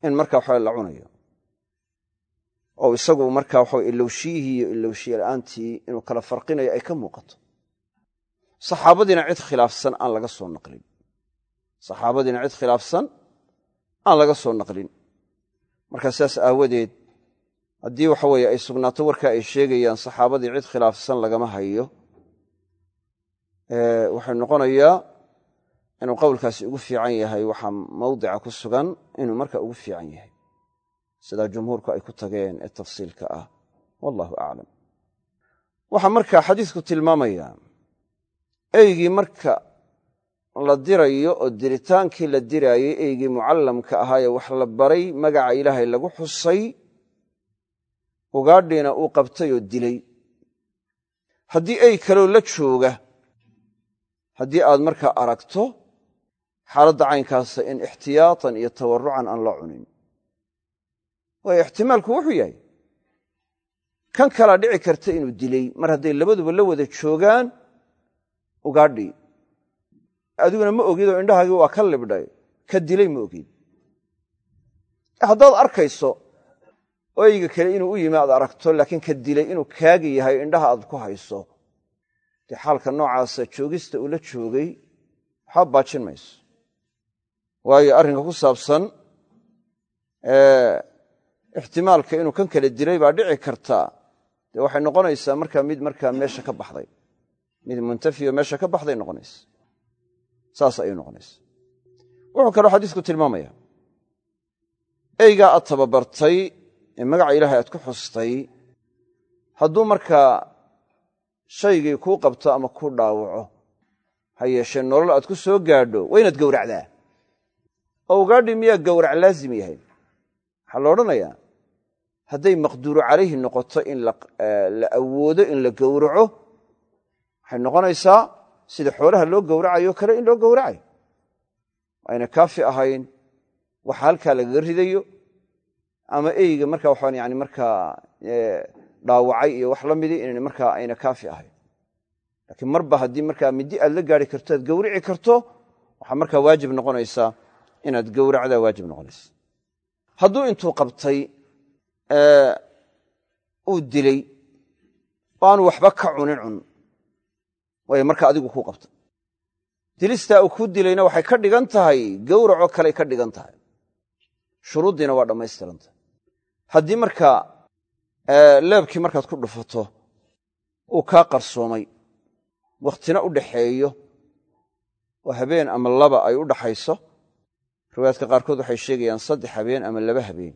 in marka waxaa la cunayo. Oo isagu marka waxa ilowshiyihii iyo ilowshiye la'aantii inuu kala farqinayo ay ka muuqato. Saxaabadiina cid khilaafsan aan laga soo naqlin. Saxaabadiina cid khilaafsan aan laga soo naqlin. Marka sidaas aawadeed haddii waxa weeye ay sugnaato warka ay sheegayaan saxaabadii cid khilaafsan lagama hayo waxay noqonayaa inuu qowlkaasi ugu fiican yahay waxaa mawdica ku sugan inuu marka ugu fiican yahay. Sidaa jumhuurku ay ku tageen ee tafsiilka ah. Wallahu aclam waxaa marka xadiisku tilmaamayaa eygii marka la dirayo oo diritaankii la diraayey eygii mucallamka ahaayee wax la baray magaca ilaahay lagu xusay ugaadhiina uu qabtay oo dilay. Haddii ey kaloo la jooga haddii aad markaa aragto xaaladda caynkaasa in ixtiyaatan iyo tawarrucan aan la cunin. Waayo ixtimaalku wuxuu yahay kan kalaa dhici karta inuu dilay mar hadday labaduba la wada joogaan ugaadhii adiguna ma ogid oo indhahaagii waa ka libdhay ka dilay ma ogid haddaad arkayso oyga kale inuu u yimi aad aragto laakiin ka dilay inuu kaagi yahay indhaha aad ku hayso dee xaalka noocaasa joogista uu la joogay waxba baajin mayso. Waayo arrinka ku saabsan ixtimaalka inuu kan kale dilay baa dhici kartaa dee waxay noqonaysaa markaa mid markaa meesha ka baxday. Mid muntafiyo meesha ka baxday noqonaysa. Saas ayay noqonaysa. Wuxuu kaloo xadiisku tilmaamaya eygaa aad tababartay ee magaca ilaahay aad ku xustay hadduu markaa shaygii kuu qabto ama kuu dhaawaco ha yeeshee nolol aad ku soo gaadho waa inaad gowracdaa. Oo ugaadhi miyaa gowrac laazim yahay. Waxaa la odhanayaa hadday maqduuru calayhi noqoto in la awoodo in la gowraco waxay noqonaysaa sida xoolaha loo gowracayo kale in loo gowracayo ayna kaafi ahayn waxa halkaa lagaga ridayo ama eyga marka waxaan yani markaa dhaawacay iyo wax la midii inayna markaa ayna kaafi ahayn. Laakiin marba haddii markaa midi aad la gaari karto aad gowrici karto waxaa markaa waajib noqonaysaa inaad gowracdaa waajib noqonaysa. Hadduu intuu qabtay uu dilay oo aanu waxba ka cunin cun. Waayo marka adigu kuu qabtay dilistaa uu kuu dilayna waxay ka dhigan tahay gowracoo kaley ka dhigan tahay. Shuruuddiina waa dhammaystiran tahay. Haddii markaa leebkii markaad ku dhufato uu kaa qarsoomay. Wakhtina u dhaxeeyo. Oo habeen ama laba ay u dhaxayso. Riwaayaadka qaarkood waxay sheegayaan saddex habeen ama laba habeen.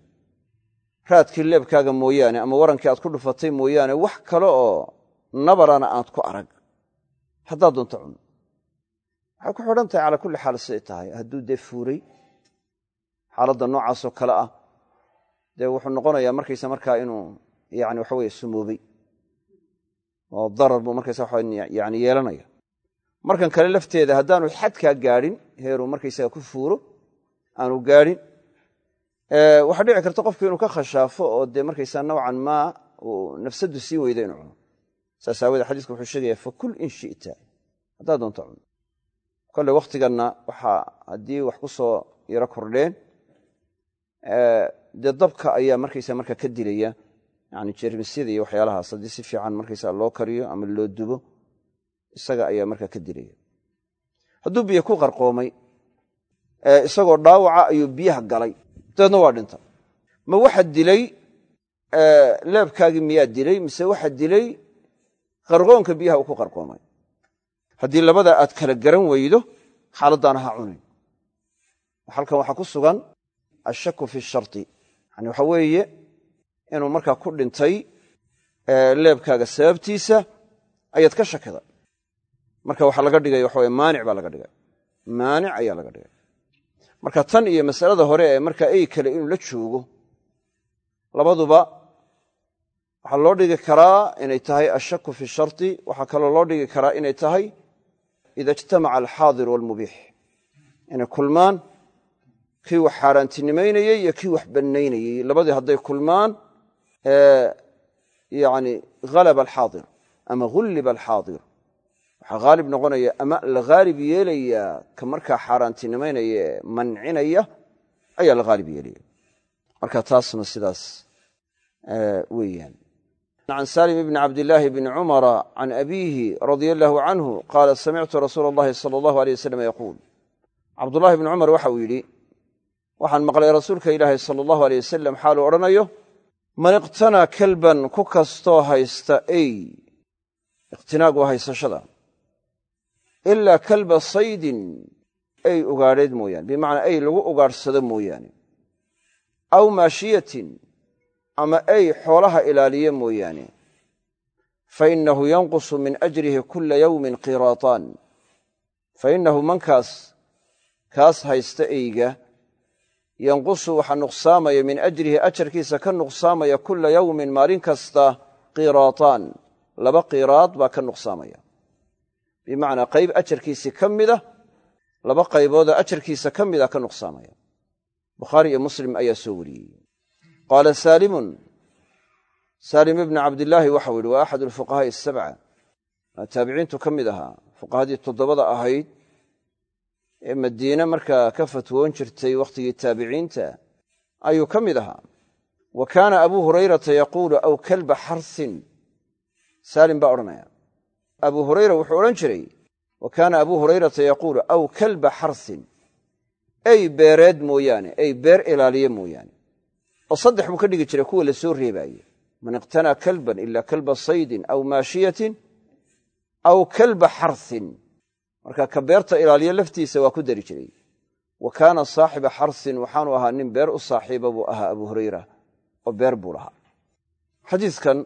Raadkii leebkaaga mooyaane ama warankii aad ku dhufatay mooyaane wax kale oo nabarana aad ku arag. Haddaad doonto cun. Waxay ku xidhan tahay calaa kulli xaal siday tahay. Hadduu dee fuuray xaaladda noocaasoo kale ah dee wuxuu noqonayaa markaysa markaa inuu yani waxaweye sumoobey oo darar buu markaysa waxa yani yeelanaya. Markan kale lafteeda haddaanu xadkaa gaadhin heeruu markaysaga ku fuuro aanu gaadhin. Waxaa dhici karta qofku inuu ka khashaafo oo dee markaysaa nowcan maa uu nafsadu sii weyda inu cuno. Saas aawoodee xadiisku wuxuu sheegaya fakul in shita. Haddaad doonto cun kolle wakhtiganna waxaa haddii wax ku yaro kordheen dee dabka ayaa markaysa marka ka dilaya yani jeermisyada iyo waxyaalahaas haddii si fiican markaysa loo kariyo ama loo dubo isaga ayaa marka ka dilaya. Hadduu biyo ku qarqoomay isagoo dhaawaca ayuu biyaha galay. Dabeedna waa dhinta. Ma waxa dilay leebkaagii miyaa dilay mise waxa dilay qarqoonka biyaha uu ku qarqoomay? Haddii labada aad kala garan weydo xaaladdaana ha cunin. Halkan waxaa ku sugan ashaku fi shari yani waxa weeye inuu markaa ku dhintay leebkaaga sababtiisa ayaad ka shakida marka waxaa laga dhigay waxa maanic baa laga dhigay. Maanic ayaa laga dhigay. Marka tan iyo masalada hore ee markaa ey kale inuu la joogo labaduba waxaa loo dhigi karaa inay tahay ashaku fi shari waxaa kaloo loo dhigi karaa inay tahay ida ijtamaca alxaadir walmubiix. Inay kulmaan kii wax xaaraantinimaynayey iyo kii wax bannaynayey labadii hadday kulmaan yani halaba alxaadir ama hulliba alxaadir waxaa haalib noqonaya ama la haalib yeelayaa ka markaa xaaraantinimaynaya ee mancinaya ayaa la haalib yeelaya. Marka taasna sidaas weeyaan. Can salim bni cabdillaahi bni cumara can abiihi radia allahu canhu qaala samictu rasuula allahi sala allahu aleyh wasalam yaquul. Cabdullahi bni cumar waxa uu yidhi waxaan maqlay rasuulka ilaahi sala allahu man iqtanaa kalban ku kastoo haysta ey iqtinaag waa haysashada. Ilaa kalba saydin ey ugaadheed mooyaane. Bimacnaa ey lagu ugaadhsado mooyaane. Aw maashiyatin ama ey xoolaha ilaaliye mooyaane. Fa innahu yanqusu min ajrihi kula yowmin qiraataan. Fa innahu mankaas kaas haysta eyga yanqusu waxaa nuqsaamaya min ajrihi ajarkiisa ka nuqsaamaya kula yowmin maalin kasta qiraataan laba qiraad baa ka nuqsaamaya. Bimacnaa qayb ajarkiisii ka mida laba qayboodoo ajarkiisa ka mida ka nuqsaamaya. Bukhaari iyo muslim ayaa soo wariyey. Qaala saalimun saalim ibni cabdillaahi waxau yidhi waa axad alfuqahaa'i asabca taabiciintu ka mid ahaa fuqahadii toddobada ahayd ee madiine markaa ka fatwoon jirtay wakhtigii taabiciinta ayuu ka mid ahaa. Wa kaana abuu hurayrata yaquulu aw kalba xarsin. Saalim baa odhanaya. Abuu hurayra wuxuu odhan jiray wa kaana abuu hurayrata yaquulu aw kalba xarsin. Ey beereed mooyaane ey beer ilaaliye mooyaane. Oo saddex buu ka dhigi jiray kuwa la soo reebaaye man iqtanaa kalban ila kalba saydin aw maashiyatin aw kalba xarsin marka ka beerta ilaaliye laftiisa waa ku dari jiray. Wa kaana saaxiba xarsin waxaanu ahaa nin beer u saaxiiba buu ahaa abuu hurayra oo beer buu lahaa. Xadiidkan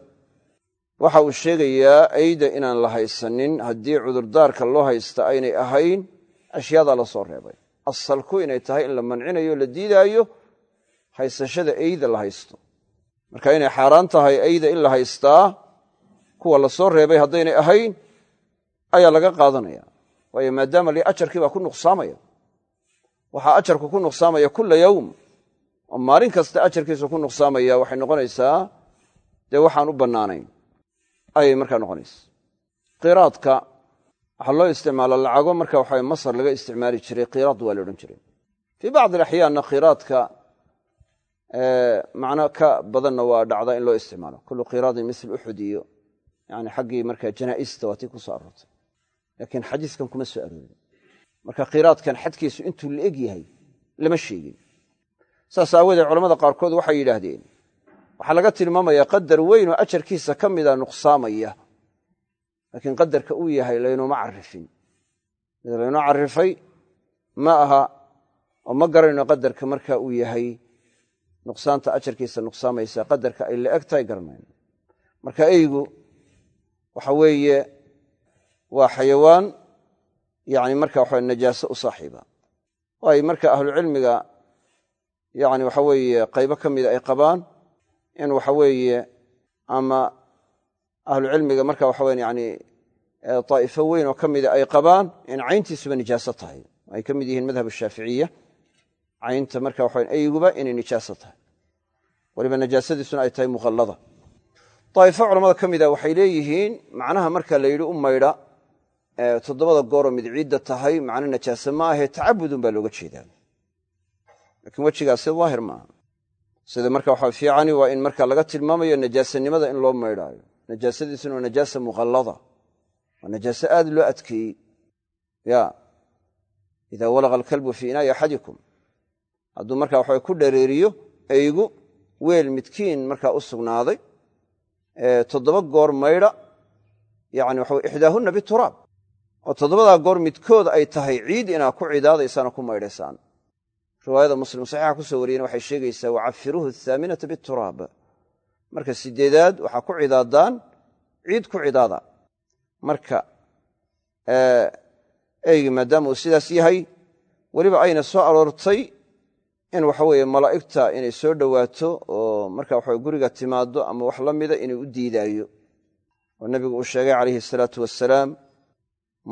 waxa uu sheegayaa eyda inaan la haysanin. Haddii cudurdaarka loo haysta aynay ahayn ashyaadaa la soo reebay. Asalku inay tahay in la mancinayo o la diidaayo haysashada eyda la haysto. Marka inay xaaraan tahay eyda in la haystaa kuwa la soo reebay haddaynay ahayn ayaa laga qaadanaya waayo maadaama li ajarkii baa ku nuqsaamaya. Waxaa ajarku ku nuqsaamaya kula yowm. Oo maalin kasta ajarkiisu ku nuqsaamaya waxay noqonaysaa dee waxaan u bannaanayn. Ayay markaa noqonaysa. Qiraadka waxaa loo isticmaala lacago marka waxa masar laga isticmaali jiray qiraad waa la odhan jiray. Fii bacdi alaxyaanna qiraadka macno ka badanna waa dhacda in loo isticmaalo. Kullu qiraadin misl uxud iyo yani xaggii marka janaa'ista waa tii ku soo aroortay laakiin xadiiskan kuma soo aroorin marka qiraadkan xadkiisu intuu la eg yahay lama sheegin. Saas aawoodee culamada qaarkood waxay yidhaahdeen waxaa laga tilmaamayaa qadar weyn oo ajarkiisa ka mida nuqsaamaya. Laakiin qadarka uu yahay laynuma carifin mid laynoo carifay ma aha oo ma garanayno qadarka marka uu yahay nuqsaanta ajarkiisa nuqsaamaysa. Qadarka ay la eg tahay garanayno marka eygu waxa weeye waa xayawaan yani marka waxa najaaso u saaxiiba. Ay marka ahlucilmiga yani waxa weeye qaybo ka mida ay qabaan in waxa weeye ama ahlucilmiga marka waxa weyan yani daa'ifo weyn oo ka mida ay qabaan in cayntiisuba nijaaso tahay. Ay ka mid yihiin madhab shaaficiya caynta marka waxa eyguba inay nijaaso tahay. Waliba najaasadiisuna ay tahay muqallada. Daa'ifo culamada ka mida waxay leeyihiin macnaha marka la u maydha toddobada mid ciidda tahay macno najaase ma ahee tacabudun baa looga jeedaa. Lakiin wejigaasi daahir maaha sida marka waxa fiicani waa in marka laga tilmaamayo najaasanimada in loo maydhaayo. Najaasadiisuna waa najaasa muqallada. Waa najaase aad loo adkeeyey. Ya. Idaa walaqa alkalbu fii inaa'i axadikum. Hadduu marka waxa ku dhareeriyo eygu weel midkiin markaa u sugnaaday toddoba goor maydha yani waxa ixdaahunna bituraab oo toddobadaa goor midkood ay tahay ciid inaa ku cidaadaysaan ku maydhaysaan. Riwaayada muslim saxiixa ku soo wariyena waxay sheegaysaa wacafiruuhu athaaminata bituraab. Marka sideedaad waxaa ku cidaadaan ciid ku cidaada. Marka eygi maadaama uu sidaas yahay weliba ayna soo aroortay in waxa weeye malaa'igta inay soo dhowaato oo marka waxa guriga timaado ama wax la mida inay u diidaayo. Oo nebigu uu sheegay calayhi asalaatu wassalaam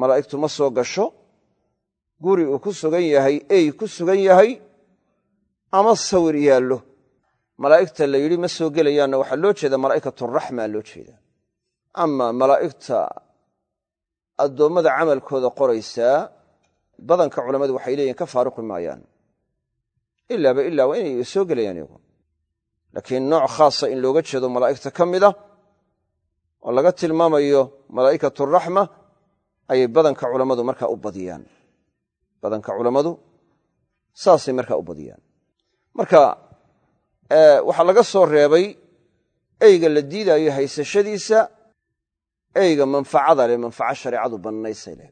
malaa'igtu ma soo gasho? Guri uu ku sugan yahay ey ku sugan yahay ama sawir yaallo? Malaa'igta la yidhi ma soo gelayaanna waxaa loo jeedaa malaa'ikaturaxmaa loo jeedaa. Ama malaa'igta addoommada camalkooda qoraysaa badanka culammadu waxay leeyihiin ka faaruqi maayaan. Ilaaba ilaa waa inay soo gelayaan iyagu. Laakiin nooc khaasa in looga jeedo malaa'igta ka mid a oo laga tilmaamayo malaa'ikaturaxma ayay badanka culammadu markaa u badiyaan. Badanka culammadu saasay markaa u badiyaan. Marka waxaa laga soo reebay eyga la diidaayo haysashadiisa eyga manfacada leh manfaco shareecadu bannaysay leh.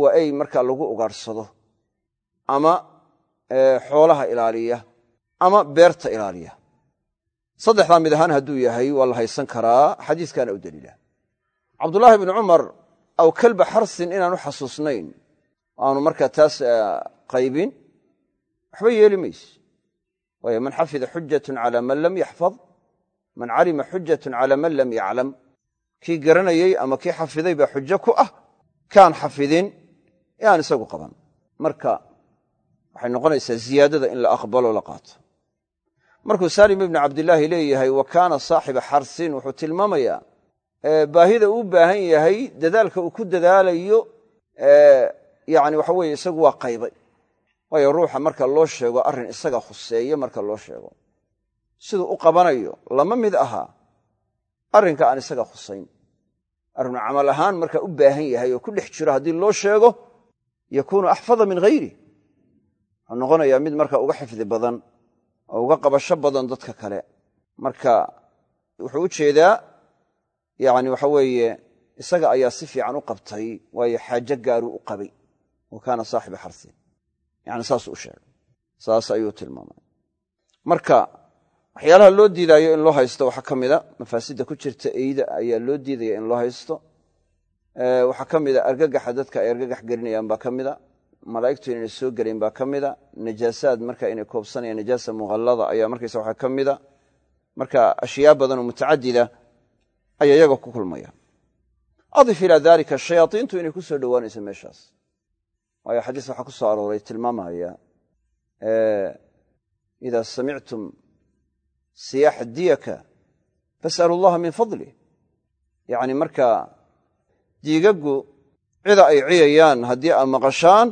Waa ey markaa lagu ugaadhsado ama xoolaha ilaaliya ama beerta ilaaliya. Saddexdaa mid ahaan hadduu yahay waa la haysan karaa xadiiskaana u daliila. Cabdullaahi bni cumar aw kalba xarsin inaanu xasuusnayn. Aanu markaa taas qaybin waxba yeeli mayse waayo man xafida xujatun cala man lam yaxfad man calima xujatun cala man lam yaclam. Kii garanayey ama kii xafiday baa xujo ku ah kaan xafidin ee aan isagu qaban. Marka waxay noqonaysaa ziyaadada in la aqbalo la qaato. Markuu saalim ibnu cabdilaahi leeyahay wa kaana saaxiba xarsin wuxuu tilmaamayaa baahida uu baahan yahay dadaalka uu ku dadaalayo yani waxa weye isagu waa qaybay. Waayo ruuxa marka loo sheego arrin isaga khuseeye marka loo sheego. Siduu u qabanayo lama mid ahaa arrinka aan isaga khusayn. Arrinu camal ahaan marka u baahan yahay oo ku dhex jiro haddii loo sheego yakuunu axfada min hayri wuxuu noqonayaa mid marka uga xifdi badan oo uga qabasho badan dadka kale. Marka wuxuu u jeedaa yani waxa weeye isaga ayaa si fiican u qabtay waayo xaajo gaaruu u qabay wa kaana saaxiba xarsin yani saasuu u sheegay. Saas ayuu tilmaamay. Marka waxyaalaha loo diidaayo in loo haysto waxaa ka mida mafaasidda ku jirta eyda ayaa loo diidaya in loo haysto. Waxaa ka mida argagaxa dadka ay argagax gelinayaan baa ka mida malaa'igtu inayna soo gelayn baa ka mida najaasaad marka inay koobsanayaan najaasa muqallada ayaa markaysa waxaa ka mida marka ashyaa badan oo mutacadida ayaa iyaga ku kulmaya. Adif ilaa dalika shayaaiintu inay ku soo dhowaanayso meeshaas. Waayo xadiis waxaa ku soo arooray tilmaamaya idaa samictum siyaaxa diyaka fas'alu allaha min fadlih yacni markaa diigaggu cida ay ciyayaan haddii aad maqashaan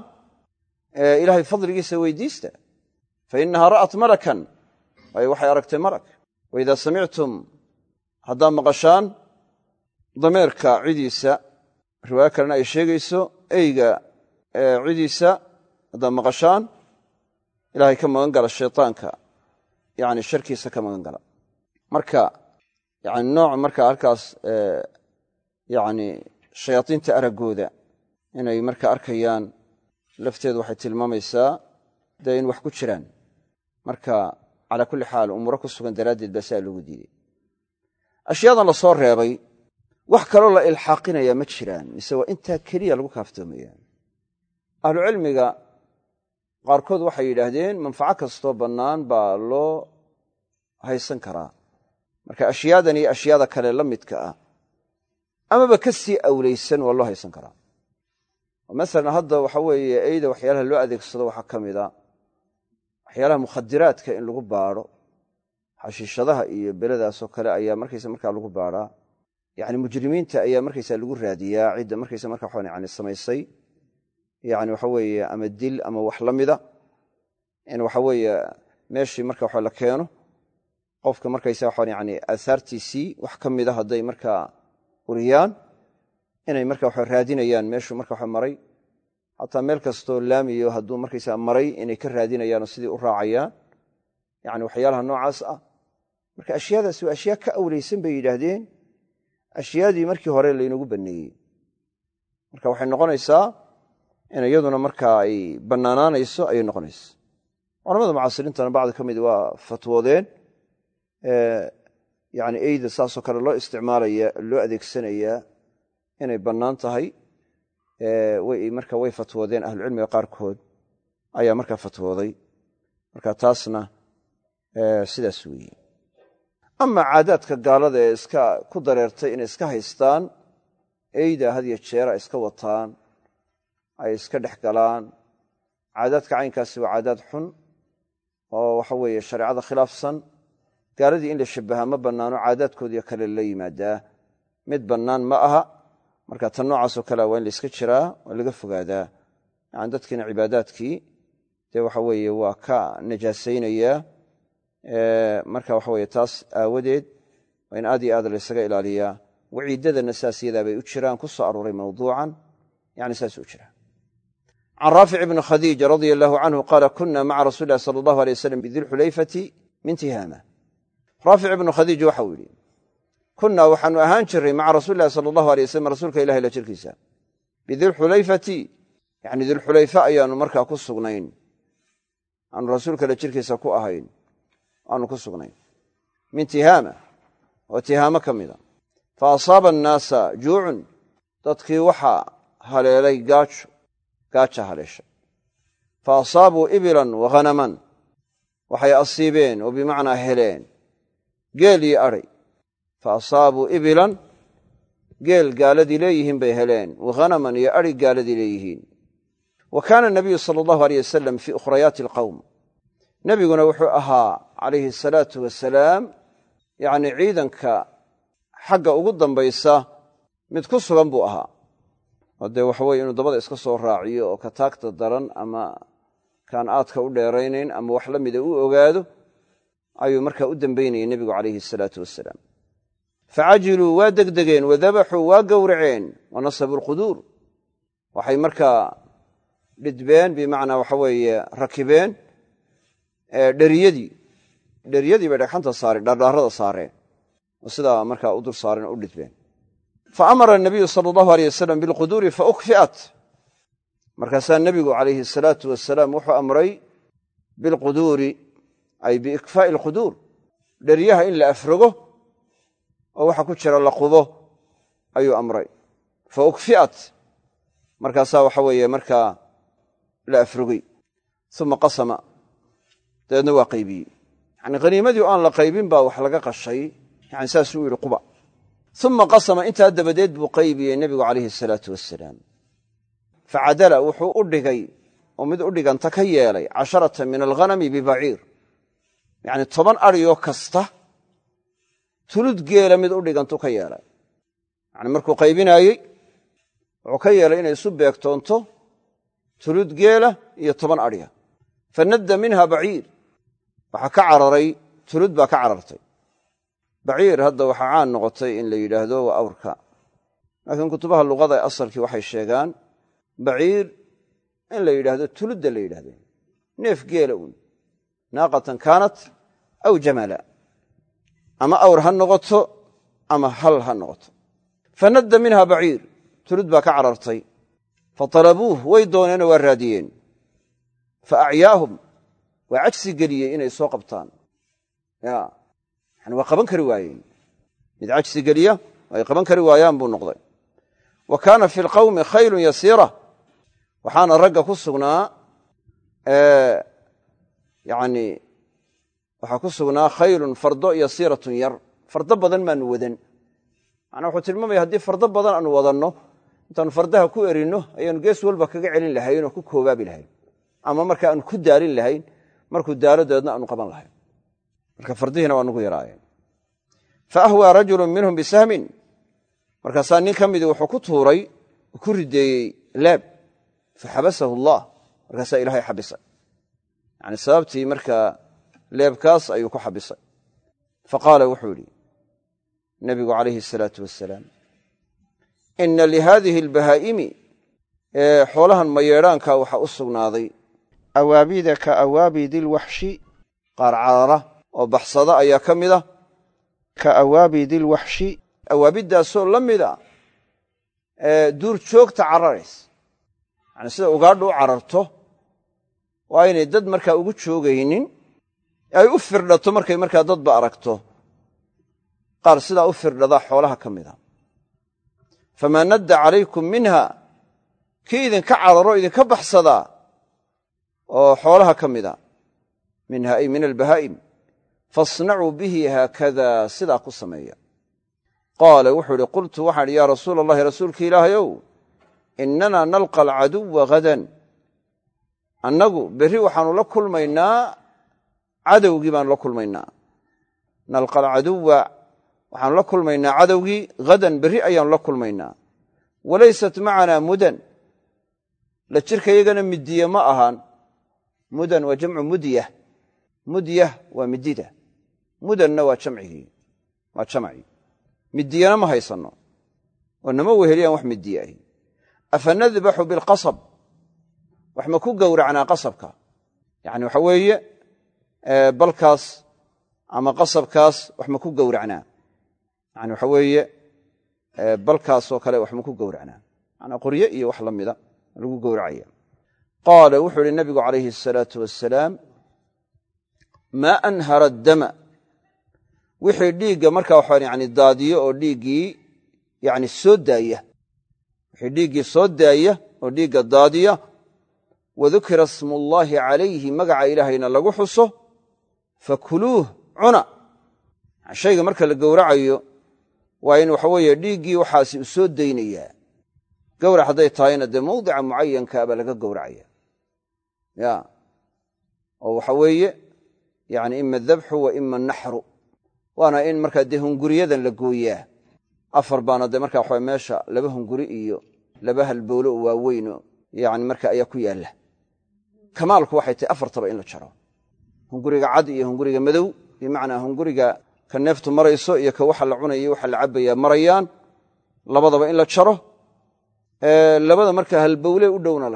ilaahay fadligiisa weydiista fa innahaa ra'at malakan waayo waxay aragtay malag wa idaa samictum haddaad maqashaan dameerka cidiisa riwaayo kalena ay sheegayso eyga cidiisa haddaad maqashaan ilaahay ka magan gala shaytaanka. Yani sharkiisa ka magan gala. Marka yani nooc marka halkaas yani shayaadiinta araggooda inay marka arkayaan lafteedu waxay tilmaamaysaa dee in wax ku jiraan. Marka calaa kulli xaal umuuro ku sugan daraaddeed baa saa loogu diiday ashyaadan la soo reebay wax kaloo la ilxaaqinaya ma jiraan mise waa intaa keliya lagu kaaftoomaya. Ahlucilmiga qaarkood waxay yidhaahdeen manfaco kastoo bannaan baa loo haysan karaa. Marka ashyaadan iyo ashyaada kale la midka ah amaba ka sii awlaysan waa loo haysan karaa. Masalan hadda waxa weeye eyda waxyaalaha loo adeegsado waxaa ka mida waxyaalaha mukhadiraadka in lagu baadho xashiishadaha iyo beladaasoo kale ayaa markaysa markaa lagu baadhaa yani mujrimiinta ayaa markaysa lagu raadiyaa cidda markaysa marka yani samaysay yani waxa weeye ama dil ama wax la mida in waxa weeye meeshii marka waxa la keeno qofka markaysa yani aahaartiisii wax ka mida hadday markaa uriyaan inay marka raadinayaan meeshuu marka maray. Xataa meel kastoo laamiyo hadduu markaysa maray inay ka raadinayaanoo sidii u raacayaan yani waxyaalaha noocaas ah. Marka ashyaadaas waa ashyaa ka awlaysan bay yidhaahdeen ashyaadii markii hore laynagu banneeyey marka waxay noqonaysaa in iyaduna markaa ay bannaanaanayso ayay noqonaysa culamada mucaasiriintana bacdi ka mid waa fatwoodeen yani eyda saasoo kale loo isticmaalaya loo adeegsanayaa inay bannaan tahay marka way fatwoodeen ahlucilmiga qaarkood ayaa markaa fatwooday. Marka taasna sidaas weeye ama caadaadka gaalada ee iska ku dareertay inay iska haystaan eyda hadiyo jeera iska wataan ay iska dhex galaan. Caadaadka caynkaasi waa caadaad xun oo waxa weeye shareecada khilaafsan. Gaaladii in la shabahaa ma bannaano caadaadkoodiio kale la yimaadaa. Mid bannaan ma aha marka tan noocaasoo kalea waa in la iska jiraa waa laga fogaadaa. Yani dadkiina cibaadaadkii dee waxa weeye waa ka najaasaynayaa marka waxa weye taas aawadeed in aad iyo aad laysaga ilaaliyaa waciidadana saas bay u jiraan ku soo arooray mawduucan yani saas u jira. Can raafic bni khadiij radia allahu canhu qaala kuna maca rasuli illahi sala allahu alay wasalam bidilxulayfati min tihaama. Raafic ibnu khadiij waxau yidhi kunnaa waxaanu ahaan jirray maca rasuuli sala allahu alay wasalam rasuulka ilahi la jirkiisa. Bidilxulayfati yani dilxulayfa ayaanu markaa ku sugnayn. Aanu rasuulka la jirkiisa ku ahayn aanu ku sugnayn. Min tihaama oo tihaamo ka mida fa asaaba annaasa juucun dadkii waxaa haleelay gaajo gaaja haleeshay. Fa asaabuu ibilan wa hanaman waxay asiibeen oo bimacnaa heleen. Geel iyo adhay fa asaabuu ibilan geel gaaladii leeyihiin bay heleen. Wa hanaman iyo adhi gaaladii leeyihiin. Wa kaana nabiyu sala allahu aleyh wasalam fii ukhrayaati alqowm nebiguna wuxuu ahaa calayhi asalaatu wasalaam yacnii ciidanka xagga ugu dambaysa mid ku sugan buu ahaa. Oo dee waxaweye inuu dabada iska soo raaciyo oo ka taagta daran ama kaan aadka u dheeraynayn ama wax la mida u ogaado ayuu markaa u dambaynayay nebigu calayhi asalaatu wasalaam facajiluu waa degdegeen wadabaxuu waa gowraceen wa nasabuu alquduur waxay markaa dhidbeen bimacnaa waxa weeye rakibeen dheriyadii dheriyadii bay dhagxanta saareen dhardhaarada saareen oo sidaa markaa u dul saareen oo u dhidbeen fa amara nabiyu sala allahu aleyh wasalam bilquduuri fa ukfi'at. Markaasaa nebigu calayhi asalaatu wasalaam wuxuu amray bilquduuri ay biikfaa'i alquduur dheryaha in la afrogo oo waxa ku jira la qubo ayuu amray. Fa ukfi'at. Markaasaa waxa weeye markaa la afrogay. Uma qasama. Dabeedna waa qaybiyey yani haniimadii aan la qaybin baa wax laga qashay yani saasuu yidhi quba. Uma qasama intaa dabadeed buu qaybiyey nebigu calayhi asalaatu wasalaam facadala wuxuu u dhigay oo mid u dhiganta ka yeelay casharata min alghanami bibaciir yacni toban adhiyoo kasta tulud geela mid u dhigantu ka yeelay. Yacni markuu qaybinaayey wuxuu ka yeelay inay isu beegtoonto tulud geela iyo toban adhiya fanadda minha baciir waxaa ka cararay tulud baa ka carartay. Baciir hadda waxaa caan noqotay in la yidhaahdo waa awrka. Laakiin kutubaha luqada ee asalkii waxay sheegaan baciir in la yidhaahdo tuludda la yidhahdo neef geela uun. Naaqatan kaanat aw jamala. Ama awr ha noqoto ama hal ha noqoto. Fanadda minha baciir. Tulud baa ka carartay. Fatalabuuh way dooneenoo waa raadiyeen. Fa acyaahum waa cajsi geliyey inay soo qabtaan. Waa qaban kari waayeen. Mid cajsi geliya ay qaban kari waayaan buu noqday. Wa kaana fi lqawmi khaylun yasiira. Waxaana ragga ku sugnaa yani waxaa ku sugnaa khaylun fardo yasiiratun yar. Fardo badan maanu wadan. Macnaa wuxuu tilmaamaya haddii fardo badan aanu wadanno intaanu fardaha ku erinno ayaanu gees walba kaga celin lahayn oo ku koobaabi lahayn. Ama marka aanu ku daalin lahayn markuu daalo dabeedna aanu qaban lahayn. Marka fardihiina waa nugu yaraayeen. Fa ahwaa rajulu minhum bisahmin. Markaasaa nin ka midii wuxuu ku tuuray ku rideeyey leeb fa xabasahu allah. Markaasaa ilahay xabisay. Yani sababtii markaa leebkaas ayuu ku xabisay. Fa qaala wuxuu idhi nabigu calayhi asalaatu wasalaam ina lihadihi albahaa'imi ee xoolahan mayeedhaanka waxaa u sugnaaday awaabida ka awaabidilwaxshi qaar carara oo baxsada ayaa ka mid a ka awaabidilwaxshi awaabiddaasoo la mida duurjoogta cararays. Yani sida ugaadhu u cararto waa aynay dad markaa ugu joogaynin ay u firdhato markay markaa dadba aragto. Qaar sidaa u firdhada xoolaha ka mida. Famaa nadda calaykum minha kii idinka cararo idinka baxsadaa oo xoolaha ka mida minha ay min albahaa'im fasnacuu bihi haakada sidaa ku sameeya. Qaala wuxuu idhi qultu waxaan idhi yaa rasuula allahi rasuulka ilaahayow innanaa nalqa alcaduwa hadan annagu berri waxaanu la kulmaynaa cadowgii baanu la kulmaynaa. Nalqa alcaduwa waxaanu la kulmaynaa cadowgii hadan berri ayaanu la kulmaynaa. Walaysat macanaa mudan. La jirkayagana midiye ma ahaan mudan waa jamcu mudyah mudyah waa midida. Mudanna waa jamcigii. Waa jamcii midiyana ma haysanno. Oo nama weheliyaan wax midiye ahi afa nadbaxu bilqasab wax ma ku gowracnaa qasabka? Yacni waxa weeye balkaas ama qasabkaas wax ma ku gowracnaa. Yani waxa weeye balkaasoo kale wax ma ku gowracnaa. Manaa qorye iyo wax la mida lagu gowracaya qaala wuxuu ihi nabigu calayhi asalaatu wasalaam maa anhara addama. Wixii dhiigga markaa waxaan yani daadiyo oo dhiiggii yani soo daaya wixii dhiiggii soo daaya oo dhiigga daadiya wadukira smullaahi calayhi magaca ilaahayna lagu xuso fakuluuh cuna. Shayga marka la gowracayo waa in waxa weeye dhiiggii waxaasi u soo daynayaa. Gowrac hadday tahayna dee mawdica mucayankaa baa laga gowracaya. ya oo waxa weeye yani ima adabxu wa ima anaxru waana in markaa dee hunguriyadan la gooyaa. Afar baana dee markaa waxa meesha laba hunguri iyo laba halbowlo oo waaweyno yani marka ayaa ku yaalla. Kamaalku waxay tahay afartaba in la jaro. Hunguriga cad iyo hunguriga madow bimacnaa hunguriga ka neeftu marayso iyo ka waxa la cunaya waxa la cabaya marayaan labadaba in la jaro. Labada halbowle u dhowna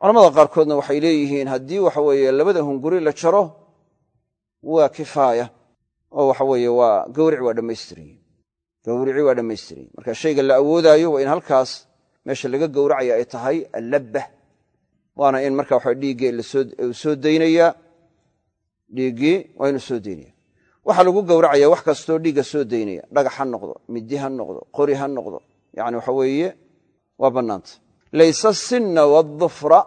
culamada qaarkoodna waxay leeyihiin haddii waxa weeye labada hunguri la jaro waa kifaaya oo waxa weeye waa gawrici waa dhammaystiray gawrici waa dhammaystiray marka shayga la awoodaayo waa in halkaas meesha laga gowracaya ay tahay allabba waana in marka waxa dhiiggii soo daynayaa dhiiggii waa inuu soo daynaya. Waxaa lagu gowracaya wax kastoo dhiigga soo daynaya dhagax ha noqdo midi ha noqdo qori ha noqdo yani waxa weeye waa bannaanta laysa sinna waadufra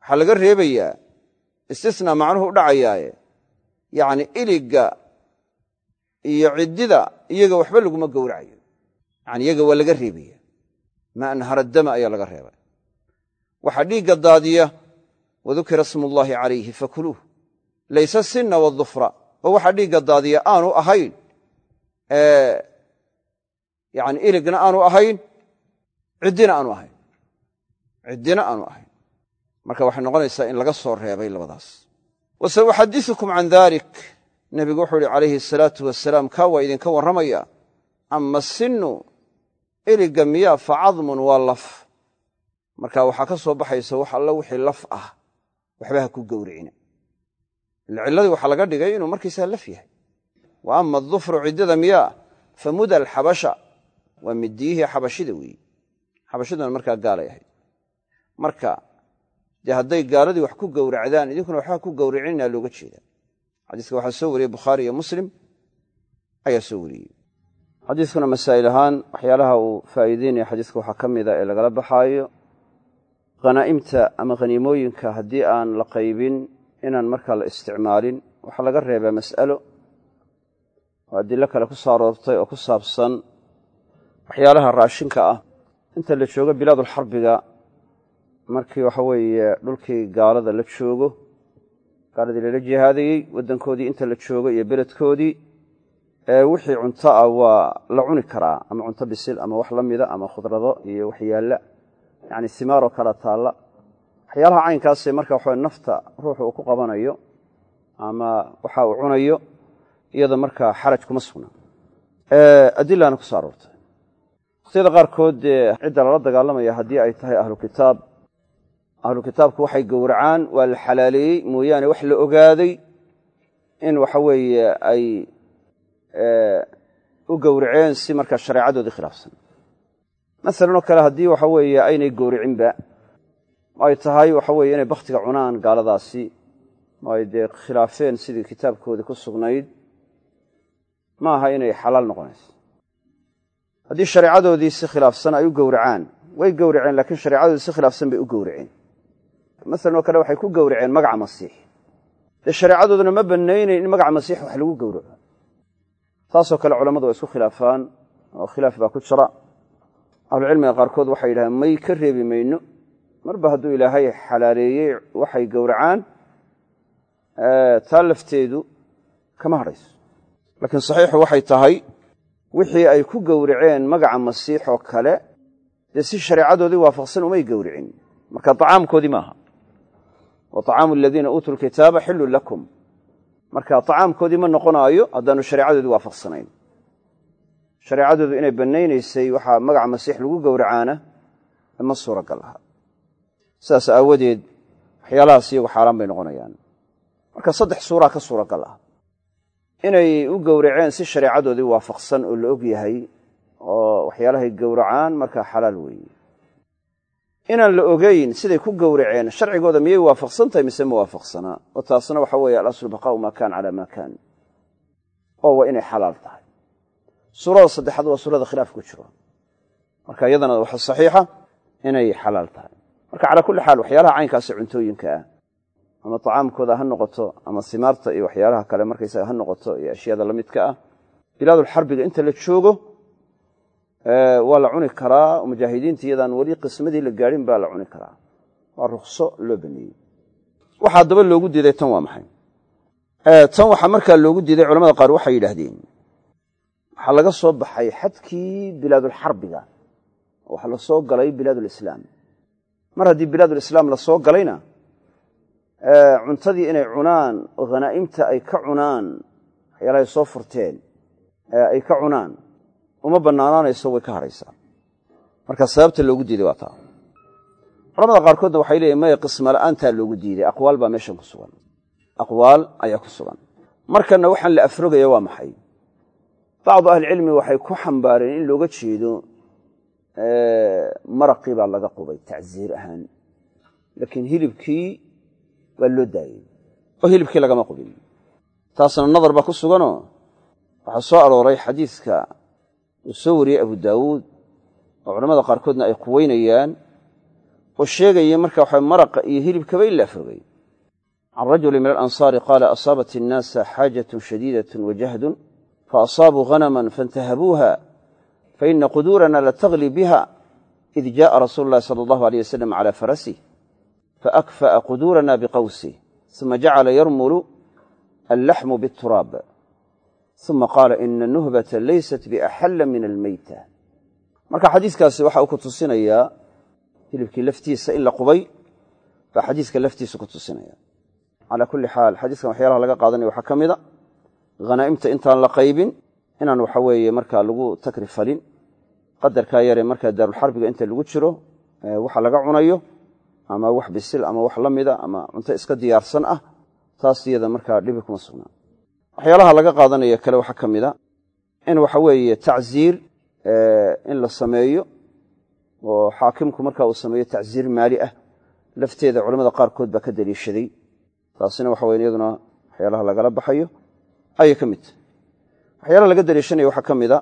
waxaa laga reebayaa istisna macnuhu u dhacayaaye. Yacni iligga iyo ciddida iyaga waxba laguma gowracayo. Yani iyaga waa laga reebaya ma anhara ayaa laga reebay. Waxaa dhiigga daadiya wadukira smu llaahi calayhi fakuluuh. Layse sinna wadufra oo waxa dhiigga daadiya aanu ahayn. Yani iligna aanu ahayn ciddina aanu ahayn ciddina aanu ahayn. Marka waxay noqonaysaa in laga soo reebay labadaas. Wase uxadisukum can dalik. Nebigu wuxuu ihi calayhi asalaatu wasalaam kaa waa idinka warramaya? Ama sinu iligga miyaa fa cadmun waa laf. Marka waxaa ka soo baxaysa wax alla wixii laf ah waxba ha ku gowricina ila cilladii waxaa laga dhigay inuu markiisaa laf yahay. Wa ama adufru ciddada miyaa fa muda alxabasha waa midiyihii xabashida weeye xabashiduna markaa gaalay ahayd marka dee hadday gaaladii wax ku gowracdaan idinkuna waxba ku gowricinaa looga jeedaa. Xadiiska waxaa soo wariyey bukhaari iyo muslim ayaa soo wariyey. Xadiiskuna masaa'il ahaan waxyaalaha uu faa'iideynaya xadiiska waxaa ka mida ee lagala baxaayo khanaa'imta ama khaniimooyinka haddii aan la qaybin inaan markaa la isticmaalin waxaa laga reebaa mas'alo oo adilo kale ku soo aroortay oo ku saabsan waxyaalaha raashinka ah. Inta la joogo bilaadulxarbiga markii waxa weeye dhulkii gaalada la joogo gaaladii lala jihaadayey waddankoodii inta la joogo iyo beledkoodii wixii cunto ah waa la cuni karaa ama cunto bisil ama wax la mida ama khudrado iyo waxyaalla yani simaaroo kala taalla. Waxyaalaha caynkaasee marka waxa nafta ruuxu uu ku qabanayo ama waxa uu cunayo iyada markaa xaraj kuma sugna. Adilaana ku so aroortay qaarkood cidda lala dagaalamaya haddii ay tahay ahlu kitaab ahlu kitaabku waxay gowracaan waa la xalaaleeyey mooyaane wax la ogaaday in waxa weeye ay u gowraceen si markaa shareecadoodii khilaafsan. Masalan oo kale haddii waxa weeye aynay gowricinba ay tahay waxa weye inay bakhtiga cunaan gaaladaasi ay dee khilaafeen sidii kitaabkoodii ku sugnayd ma aha inay xalaal noqonayso. Haddii shareecadoodii si khilaafsan ay u gowracaan way gowraceen laakiin shareecadoodii si khilaafsan bay u gowraceen masalan oo kale waxay ku gowraceen magaca masiix. Dee shareecadooduna ma banaynayn in magaca masiix wax lagu gowraco. Taasoo kale culammadu waa isku khilaafaan oo khilaaf baa ku jira. Ahlucilmiga qaarkood waxay yidhahdeen may ka reebi mayno. Marba hadduu ilaahay xalaaleeyey waxay gowracaan taa lafteedu kama hadhayso laakiin saxiixu waxay tahay wixii ay ku gowraceen magaca masiix oo kale dee si shareecadoodii waafaqsan umay marka acaamkoodii maaha wa acaamu aladiina uutuu lkitaaba xillun lakum. Marka acaamkoodii ma noqonaayo haddaanu shareecadoodii waafaqsanayn. Shareecadoodu inay banaynaysay waxaa magaca masiix lagu gowracaana ma suuragal aha. Sidaas aawadeed waxyaalahaas iyagu xaaraan bay noqonayaan. Marka saddex suuraa ka suuragal ah. Inay u gowraceen si shareecadoodii waafaqsan oo la og yahay oo waxyaalahay gowracaan markaa xalaal weeye inaan la ogeyn siday ku gowraceen sharcigooda miyay waafaqsan tahay mise ma waafaqsanaa? Oo taasna waxa weeye alaslu maa kaan calaa maa kaan. Oo waa inay xalaal tahay. Suurada saddexaad waa suurada khilaaf ku jiro. Marka iyadana waxa saxiixa inay xalaal tahay. Marka calaa kulli xaal waxyaalaha caynkaasi cuntooyinka ah ama tacaamkooda ha noqoto ama simaarta iyo waxyaalaha kale markaysaga ha noqoto iyo ashyaada la midka ah bilaadulxarbiga inta la joogo waa la cuni karaa mujaahidiinta iyadaan weli qismadii la gaadhin baa la cuni karaa. Waa rukso loo baneeyey. Waxa haddaba loogu diiday tan waa maxay? Tan waxaa markaa loogu diiday culamada qaar waxay yidhaahdeen waxaa laga soo baxay xadkii bilaadulxarbiga waxa la soo galay bilaadulislaam mar haddii bilaadulislaam la soo galayna cuntadii inay cunaan oo khanaa'imta ay ka cunaan waxyaalahay soo furteen ay ka cunaan uma bannaanaanayso way ka hadhaysaa marka sababta loogu diiday waa taa. Culamada qaarkoodna waxay leeyihiin maya qisma la'aantaa loogu diiday? Aqwaal baa meeshan ku sugan. Aqwaal ayaa ku sugan. Markanna waxaan la afrogaya waa maxay? Bacdu ahlicilmi waxay ku xambaareen in looga jeedo maraqii baa laga qubay tacsiir ahaan. Laakiin hilibkii waa loo daayey oo hilibkii lagama qubin. Taasna nadar baa ku suganoo? Waxaa soo arooray xadiidka uu soo wariyey abu daawuud oo culamada qaarkoodna ay quweynayaan oo sheegaya marka waxa maraqa iyo hilibkaba in la afrogay can rajuli min alansaari qaala asaabat innaasa xaajatun shadiidatun wajahdun faasaabuu hanaman faintahabuuha faina quduurana latagli biha id jaءa rasuulu llahi sala allahu aleyh wasalam cala farasih faakfa'a quduurana biqawsih uma jacala yarmulu allaxmu biاturaab uma qaala ina nuhbata laysat biaxalla min almeyta marka xadiiskaasi waxa uu ku tusinayaa hilibkii laftiisa in la qubay baa xadiiska laftiisa ku tusinaya calaa kulli xaal xadiiskan waxyaalaha laga qaadanaya waxaa ka mida hanaa'imta intaan la qaybin inaan waxa weeye markaa lagu takri falin qadarkaa yaree markaa daarulxarbiga inta lagu jiro waxa laga cunayo ama wax bisil ama wax la mida ama cunto iska diyaarsan ah taas iyada markaa dhibi kuma sugnaa waxyaalaha laga qaadanaya kale waxaa ka mida in waxa weeye tacziir in la sameeyo oo xaakimku marka uu sameeyo tacziir maali ah lafteeda culamada qaarkood baa ka daliishaday taasina waxa weye iyaduna waxyaalaha lagala baxayo ayay ka mid waxyaalaha laga daliishanaya waxaa ka mida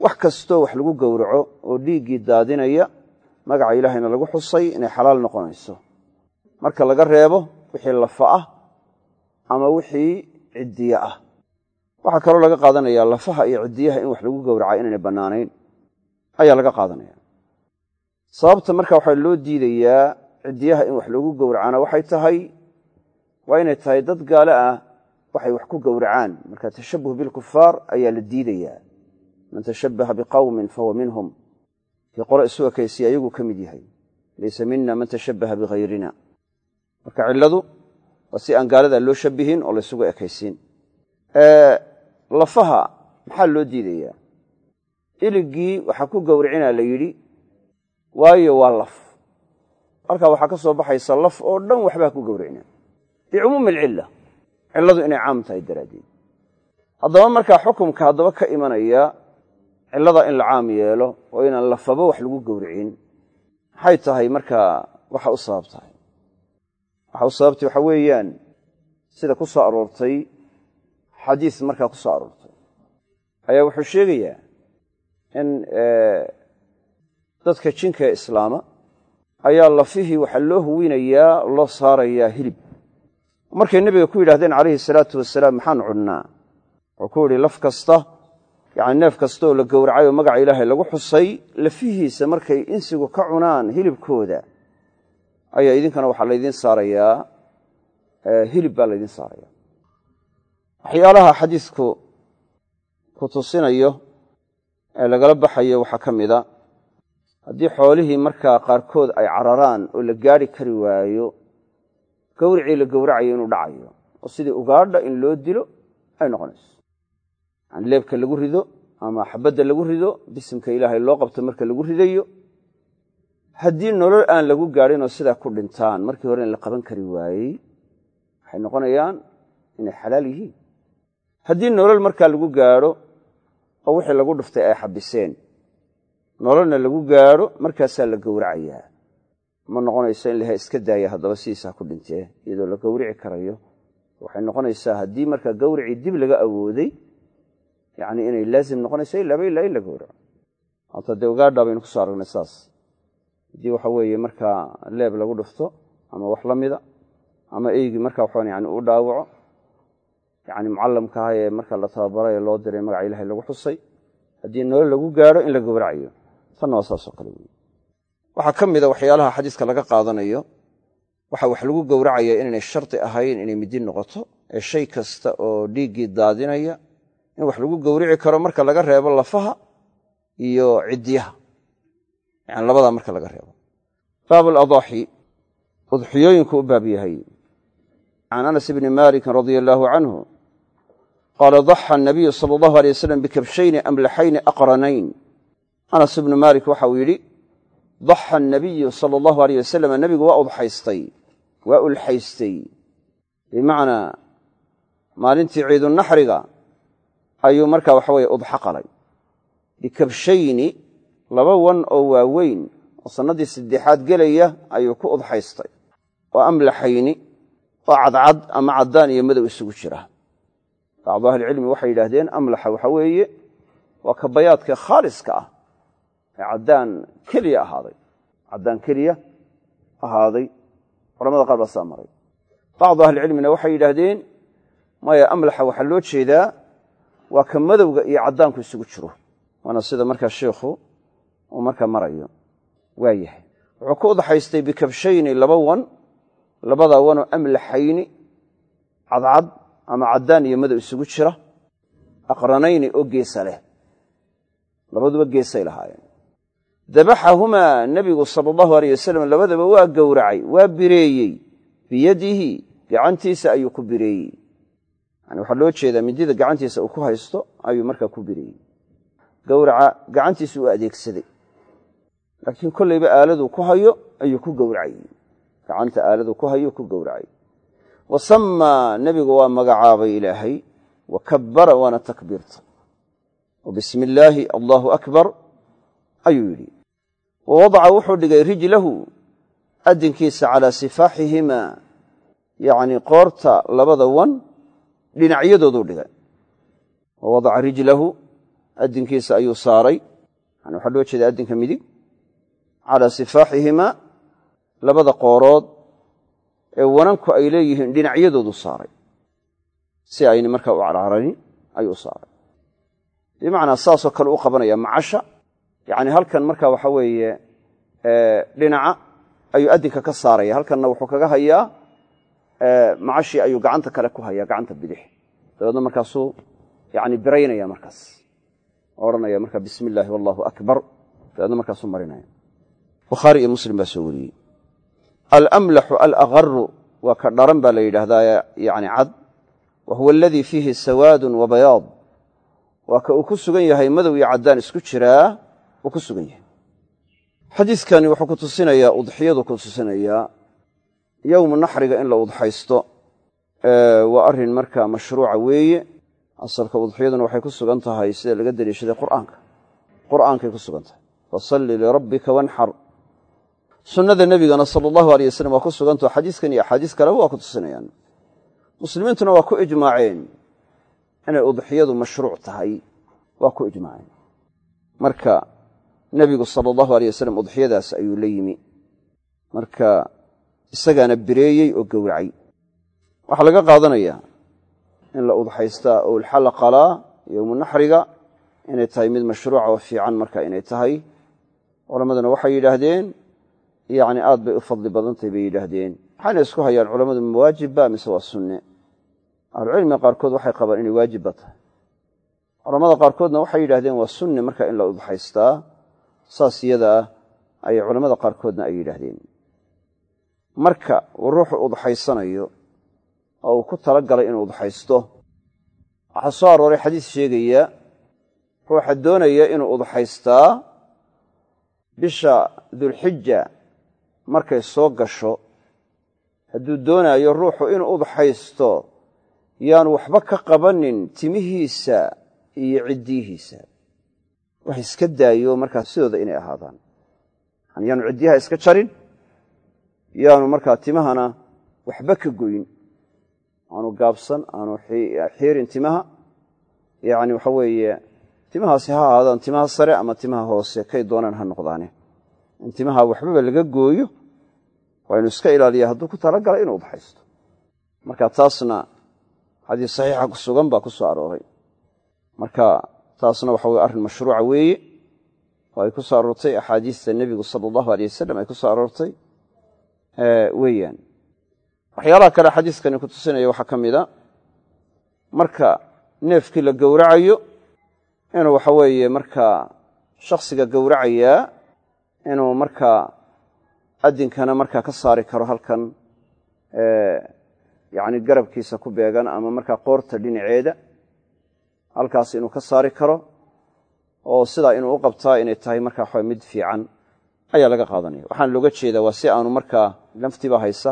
wax kastoo wax lagu gowraco oo dhiiggii daadinaya magaca ilaahayna lagu xusay inay xalaal noqonayso. Marka laga reebo wixii lafa ah ama wixii ciddiye ah. Waxaa kaloo laga qaadanaya lafaha iyo ciddiyaha in wax lagu gowraca inaynay bannaanayn ayaa laga qaadanaya. Sababta marka waxaa loo diidayaa ciddiyaha in wax loogu gowracaana waxay tahay waa inay tahay dad gaale ah waxay wax ku gowracaan. Marka tashabuh bilkufaar ayaa la diidayaa. Man tashabbaha biqawmin fahuwa minhum. Kii qolo isu ekaysiya ayaguu ka mid yahay. Laysa mina man tashabbaha bihayrina marka cilladu waa si aan gaalada loo shabihin oo laysugu ekaysiin. Lafaha maxaa loo diidayaa? Iligii waxaa ku gowracina la yidhi waayo waa laf. Halkaa waxaa ka soo baxaysa laf oo dhan waxbaa ku gowracina. Bicumuumi alcilla cilladu inay caam tahay daraaddeed. Haddaba markaa xukumka haddaba ka imanaya cillada in la caam yeelo oo inaan lafaba wax lagu gowricin maxay tahay markaa waxa u sabab waxa u sababtay waxa weeyaan sida ku soo aroortay xadiis markaa ku soo aroortay. Ayaa wuxuu sheegayaa in dadka jinka islaama ayaa lafihii waxaa loo huwinayaa loo saarayaa hilib. Markay nebiga ku yidhahdeen calayhi salaatu wasalaam maxaan cunnaa wuxuu ku yidhi laf kasta yacni neef kasta oo la gowracay oo magaca ilaahay lagu xusay lafihiisa markay insigu ka cunaan hilibkooda ayaa idinkana waxaa laydiin saarayaa hilib baa laydiin saaraya waxyaalaha xadiisku ku tusinayo ee lagala baxayo waxaa ka mida haddii xoolihii markaa qaarkood ay cararaan oo la gaari kari waayo gowricii la gowracayo inuu dhacayo oo sidii ugaadha in loo dilo ay noqonayso. Yani leebka lagu rido ama xabadda lagu rido bisimka ilaahay loo qabto marka lagu ridayo haddii nolol aan lagu gaadhin oo sidaa ku dhintaan markii hore la qaban kari waayey waxay noqonayaan inay xalaal yihiin. Haddii nolol markaa lagu gaadho oo wixii lagu dhuftay ay xabiseen nololna lagu gaadho markaasaa la gowracayaa. Ma noqonayso in laha iska daaya haddaba sidiisaa ku dhintee iyadoo la gowrici karayo. Waxay noqonaysaa haddii markaa gowricii dib laga awooday yani inay laazim noqonayso ilaaba ilaa in la gowraco. Hata dee ugaadhaa baynu ku soo aragnay saas haddii waxa weeye markaa leeb lagu dhufto ama wax la mida ama eygii marka waxaan u dhaawaco yani mucallamka ah ee marka la tababaray ee loo diray magaca ilahay lagu xusay haddii nolol lagu gaadho in la gowracayo tanna waa saasoo kale wey waxaa ka mida waxyaalaha xadiiska laga qaadanayo waxa wax lagu gowracaya inaynay shardi ahayn inay midi noqoto ee shay kasta oo dhiiggii daadinaya in wax lagu gowrici karo marka laga reebo lafaha iyo ciddiyaha yani labadaa marka laga reebo. Baab ladaaxi udxiyooyinku u baab yahay. Can anas bni malikin radia allaahu canhu qaala daxa anabiyu sala allahu alay wasalam bikabshayni amlaxayni aqranayn. Anas ibnu maalik waxa uu yidhi daxa anabiyu sala allahu aleyh wasalam nebigu waa udxaystay waa ulxaystay. Bimacnaa maalintii ciidunaxriga ayuu marka waxa weye udxa qalay. Bikabshayni laba wan oo waaweyn oo sannaddii saddexaad gelaya ayuu ku udxaystay oo amlaxayni oo cadcad ama caddaan iyo madow isugu jira. Bacdu ahlicilmi waxay yidhaahdeen amlaxa waxa weeye waa ka bayaadka khaaliska ah ee caddaan keliya ahaaday. Caddaan keliya ahaaday. Culamada qaar baa saa maray. Bacdu ahlicilmina waxay yidhaahdeen maya amlaxa waxaa loo jeedaa waa ka madowga iyo caddaanku isugu jiro. Waana sida markaa sheikhu uu markaa marayo. Waa yahay. Wuxuu ku udxaystay bikabshayni laba wan labadaa wanoo amlaxayni cadcad ama caddaan iyo madow isugu jira. Aqranayni oo geesa leh. Labaduba geesay lahaayeen. Dabaxahumaa nebigu sala allahu aleyh wasalam labadaba waa gowracay waa bireeyey. Biyadihi gacantiisa ayuu ku bireeyey. Yani waxaa loo jeedaa midida gacantiisa uu ku haysto ayuu markaa ku bireeyey. Gowraca gacantiisa u adeegsaday laakiin kollayba aaladuu ku hayo ayuu ku gowracay. Gacanta aaladuu ku hayo ku gowracay. Wa sammaa nebigu waa magacaabay ilaahay. Wa kabbara waana takbiirta. Oo bismi illaahi allaahu akbar ayuu yidhi. Wa wadaca wuxuu dhigay rijlahu addinkiisa calaa sifaaxihimaa yacnii qoorta labada wan dhinacyadooduu dhigay. Wa wadaca rijlahu addinkiisa ayuu saaray. Yani waxaa loo jeeda addinka midig calaa sifaaxihimaa labada qoorood ee wananku ay leeyihiin dhinacyadoodu saaray. Si ayna markaa u carcaranin ayuu saaray. Bimacnaa saasoo kale u qabanaya macasha. Yacni halkan marka waxa weeye dhinaca ayuu addinka ka saaraya halkanna wuxuu kaga hayaa macashii ayuu gacanta kale ku hayaa gacanta bidix. Dabeedna markaasuu yani biraynaya markaas. Odhanaya marka bismi illaahi wallahu akbar. Dabeedna markaasuu marinaya bukhaari iyo muslim baa soo wariyey. Alamlaxu alagaru waa ka dharan baa la yidhaahdaa yani cad. Wa huwa aladii fiihi sawaadun wa bayaad. Waa ka uu ku sugan yahay madow iyo caddaan isku jiraa uu ku sugan yahay. Xadiidkani wuxuu ku tusinayaa udxiyadu ku tusinayaa yowmu naxriga in la udxaysto waa arrin markaa mashruuca weeye. Asalka udxiyaduna waxay ku sugan tahay sida laga deliishaday qur'aanka. Qur'aankay ku sugan tahay. Fasalli lirabbika wanxar sunnada nebigana sala allahu aleyh wasalam waa ku sugantaho xadiiskan iyo axaadiis kaleba waa ku tusinayaan. Muslimiintuna waa ku ijmaaceen inay udxiyadu mashruuc tahay. Waa ku ijmaaceen. Marka nebigu sala allahu aleyh wasalam udxiyadaas ayuu la yimi. Marka isagaana bireeyey oo gowracay. Waxaa laga qaadanayaa in la udxaystaa qalaa yowmu naxriga inay tahay mid mashruuca oo fiican marka inay tahay. Culammaduna waxay yidhaahdeen yacni aad bay u fadli badantahay bay yidhaahdeen. Waxayna isku hayaan culammadu ma waajibba mise waa sunne? Ahlucilmiga qaarkood waxay qabaan inay waajibba tahay. Culamada qaarkoodna waxay yidhahdeen waa sunne marka in la udxaystaa saas iyada ah ayay culammada qaarkoodna ay yidhaahdeen. Marka uu ruuxu udxaysanayo oo uu ku tala galay inuu udxaysto waxaa soo arooray xadiis sheegaya ruuxa doonaya inuu udxaystaa bisha dulxija markay soo gasho hadduu doonaayo ruuxu inuu udxaysto yaanu waxba ka qabanin timihiisa iyo ciddiyihiisa wax iska daayo markaa sidooda inay ahaadaan. Yaanu ciddiyaha iska jarin yaanu markaa timahana waxba ka goyn. Aanu gaabsan aanu xiirin timaha. Yani waxa weeye timahaasi ha ahaadaan timaha sare ama timaha hoose kay doonaan ha noqdaane in waxbaba laga gooyo waa inu iska ilaaliya hadduu ku talagala inuu udxaysto marka taasna xadiis saxiixa ku sugan baa ku soo arooray. Marka taasna waxa weye arrin mashruuca weeye oo ay ku soo aroortay axaadiista nebigu sala allahu aleyh wasalam ay ku soo aroortay weeyaan. Waxyaalaha kale xadiiskani ku tusinaya waxaa ka mid a marka neefkii la gowracayo inuu waxa weeye markaa shakhsiga gowracayaa inuu markaa addinkana markaa ka saari karo halkan yacni garabkiisa ku beegan ama markaa qoorta dhinaceeda halkaas inuu ka saari karo oo sidaa inuu u qabtaa inay tahay markaa waxa mid fiican ayaa laga qaadanaya. Waxaana looga jeedaa waa si aanu markaa laftiba haysa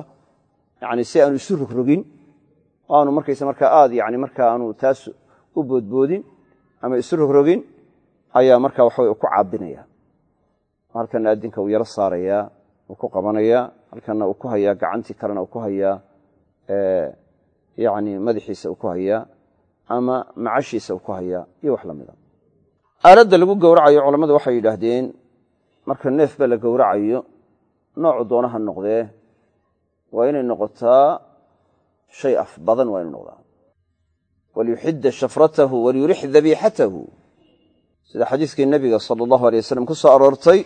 yani si aanu isu rogrogin aanu markaysa markaa aad yani markaa aanu taas u boodboodin ama isu rogrogin ayaa marka waxa ku caabinaya halkana addinka uu yaro saarayaa uu ku qabanayaa halkana uu ku hayaa gacantii kalena uu ku hayaa yani madaxiisa uu ku hayaa ama macashiisa uu ku hayaa iyo wax lamida aaladda lagu gowracayo culammadu waxay yidhaahdeen marka neefba la gowracayo noocu doonaha noqdee waa inay noqotaa shay af badan waa inay noqdaa waliyuxidda shafratahu waliyurix dabiixatahu. Sida xadiiskii nebiga sala allahu alay wasalam ku soo aroortay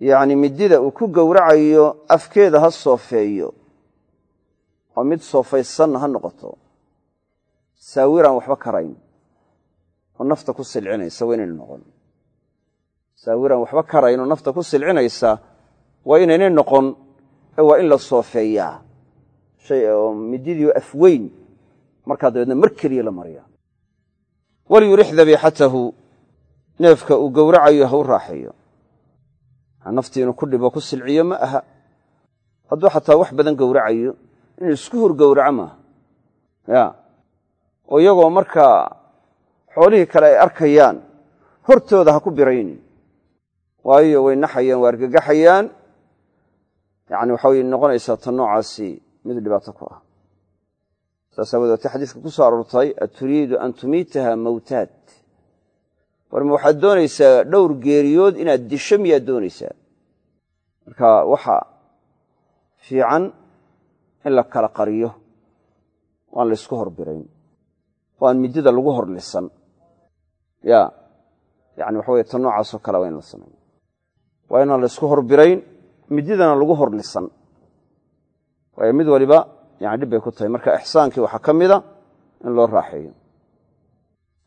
yacni midida uu ku gowracayo afkeeda ha soofeeyo. Oo mid soofaysanna ha noqoto. Saawiraan waxba karayn. Oo nafta ku silcinaysa waa inayna noqon. Saawiraan waxba karayn oo nafta ku silcinaysa waa inaynay noqon. Ee waa in la soofeeyaa. Shay oo mididiio afweyn markaa dabeedna mar keliya la marya waliyurix dabiixatahu neefka uu gowracayo ha u raaxeeyo naftii inuu ku dhibo ku silciyo ma aha. Hadduu xataa wax badan gowracayo inuu isku hor gowraco maaha ya. Oo iyagoo markaa xoolihii kale ay arkayaan hortooda ha ku biraynin waayo way naxayaan waa argagaxayaan. Yani waxa way noqonaysaa ta noocaasi mid dhibaato ku ah. Saas aawoodee wata xadiiska ku soo aroortay aturiidu an tumiitaha mawtaad war waxaad doonaysaa dhowr geeriyood inaad disho miyaad doonaysaa? Marka waxa fiican in la kala qariyo. Waan laysku horbirayn. Oo aan midida lagu hor lisan ya yani waxa weye ta noocaasoo kale waa in la samayn waa inaan laysku horbirayn mididana lagu hor lisan waayo mid waliba yani dhib bay ku tahay. Marka ixsaankii waxaa ka mida in loo raaxeeyo.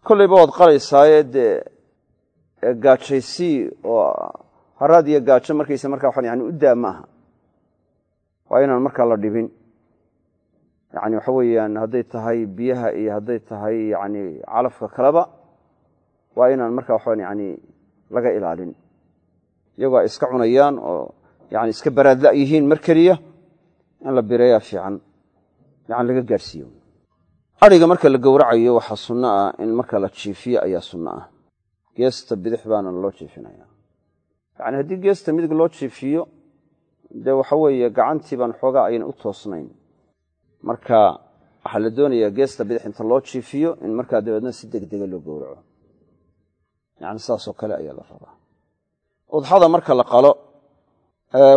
Kollayba waad qalaysaaye dee gaajaysii oo haraad iyo gaajo markaysa markaa waxaan yani u daa ma waa inaan markaa la dhibin. Yani waxa weeyaan hadday tahay biyaha iyo hadday tahay yani calafka kaleba waa inaan markaa waxaan yani laga ilaalin. Iyagoo ay iska cunayaan oo yani iska baraadla' yihiin mar keliya in la bireeyaa fiican. Yani laga gaadhsiiyo adhiga marka la gowracayo waxaa sunno ah in marka la jiifiyo ayaa sunno ah geesta bidix baana loo jiifinaya yani haddii geesta midig loo jiifiyo dee waxa weeye gacantii baan xoogaa ayna u toosnayn. Marka waxaa la doonayaa geesta bidix inta loo jiifiyo in markaa dabeedna si degdega loo gowraco. Yani saasoo kale ayaa la rabaa. Udxada marka la qalo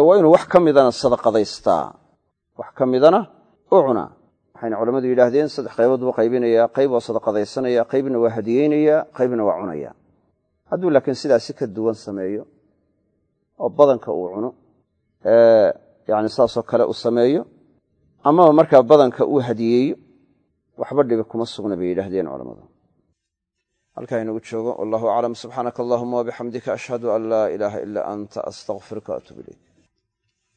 waa inuu wax ka midana sadaqadaystaa. Wax ka midana u cunaa waxayna culammadu yidhaahdeen saddex qaybood buu qaybinayaa. Qayb waa sadaqadaysanaya qaybna waa hadiyeynaya qaybna waa cunaya hadduu laakiin sidaasi ka duwan sameeyo oo badanka uu cuno yani saasoo kale uu sameeyo amaba markaa badanka uu hadiyeeyo waxba dhibi kuma sugna bay yidhaahdeen culammadu halkaa inagu joogo wallahu aclam subxaanaka allahuma wabixamdika ashhadu an laa ilaaha ilaa anta astaqfiruka atuub ilayk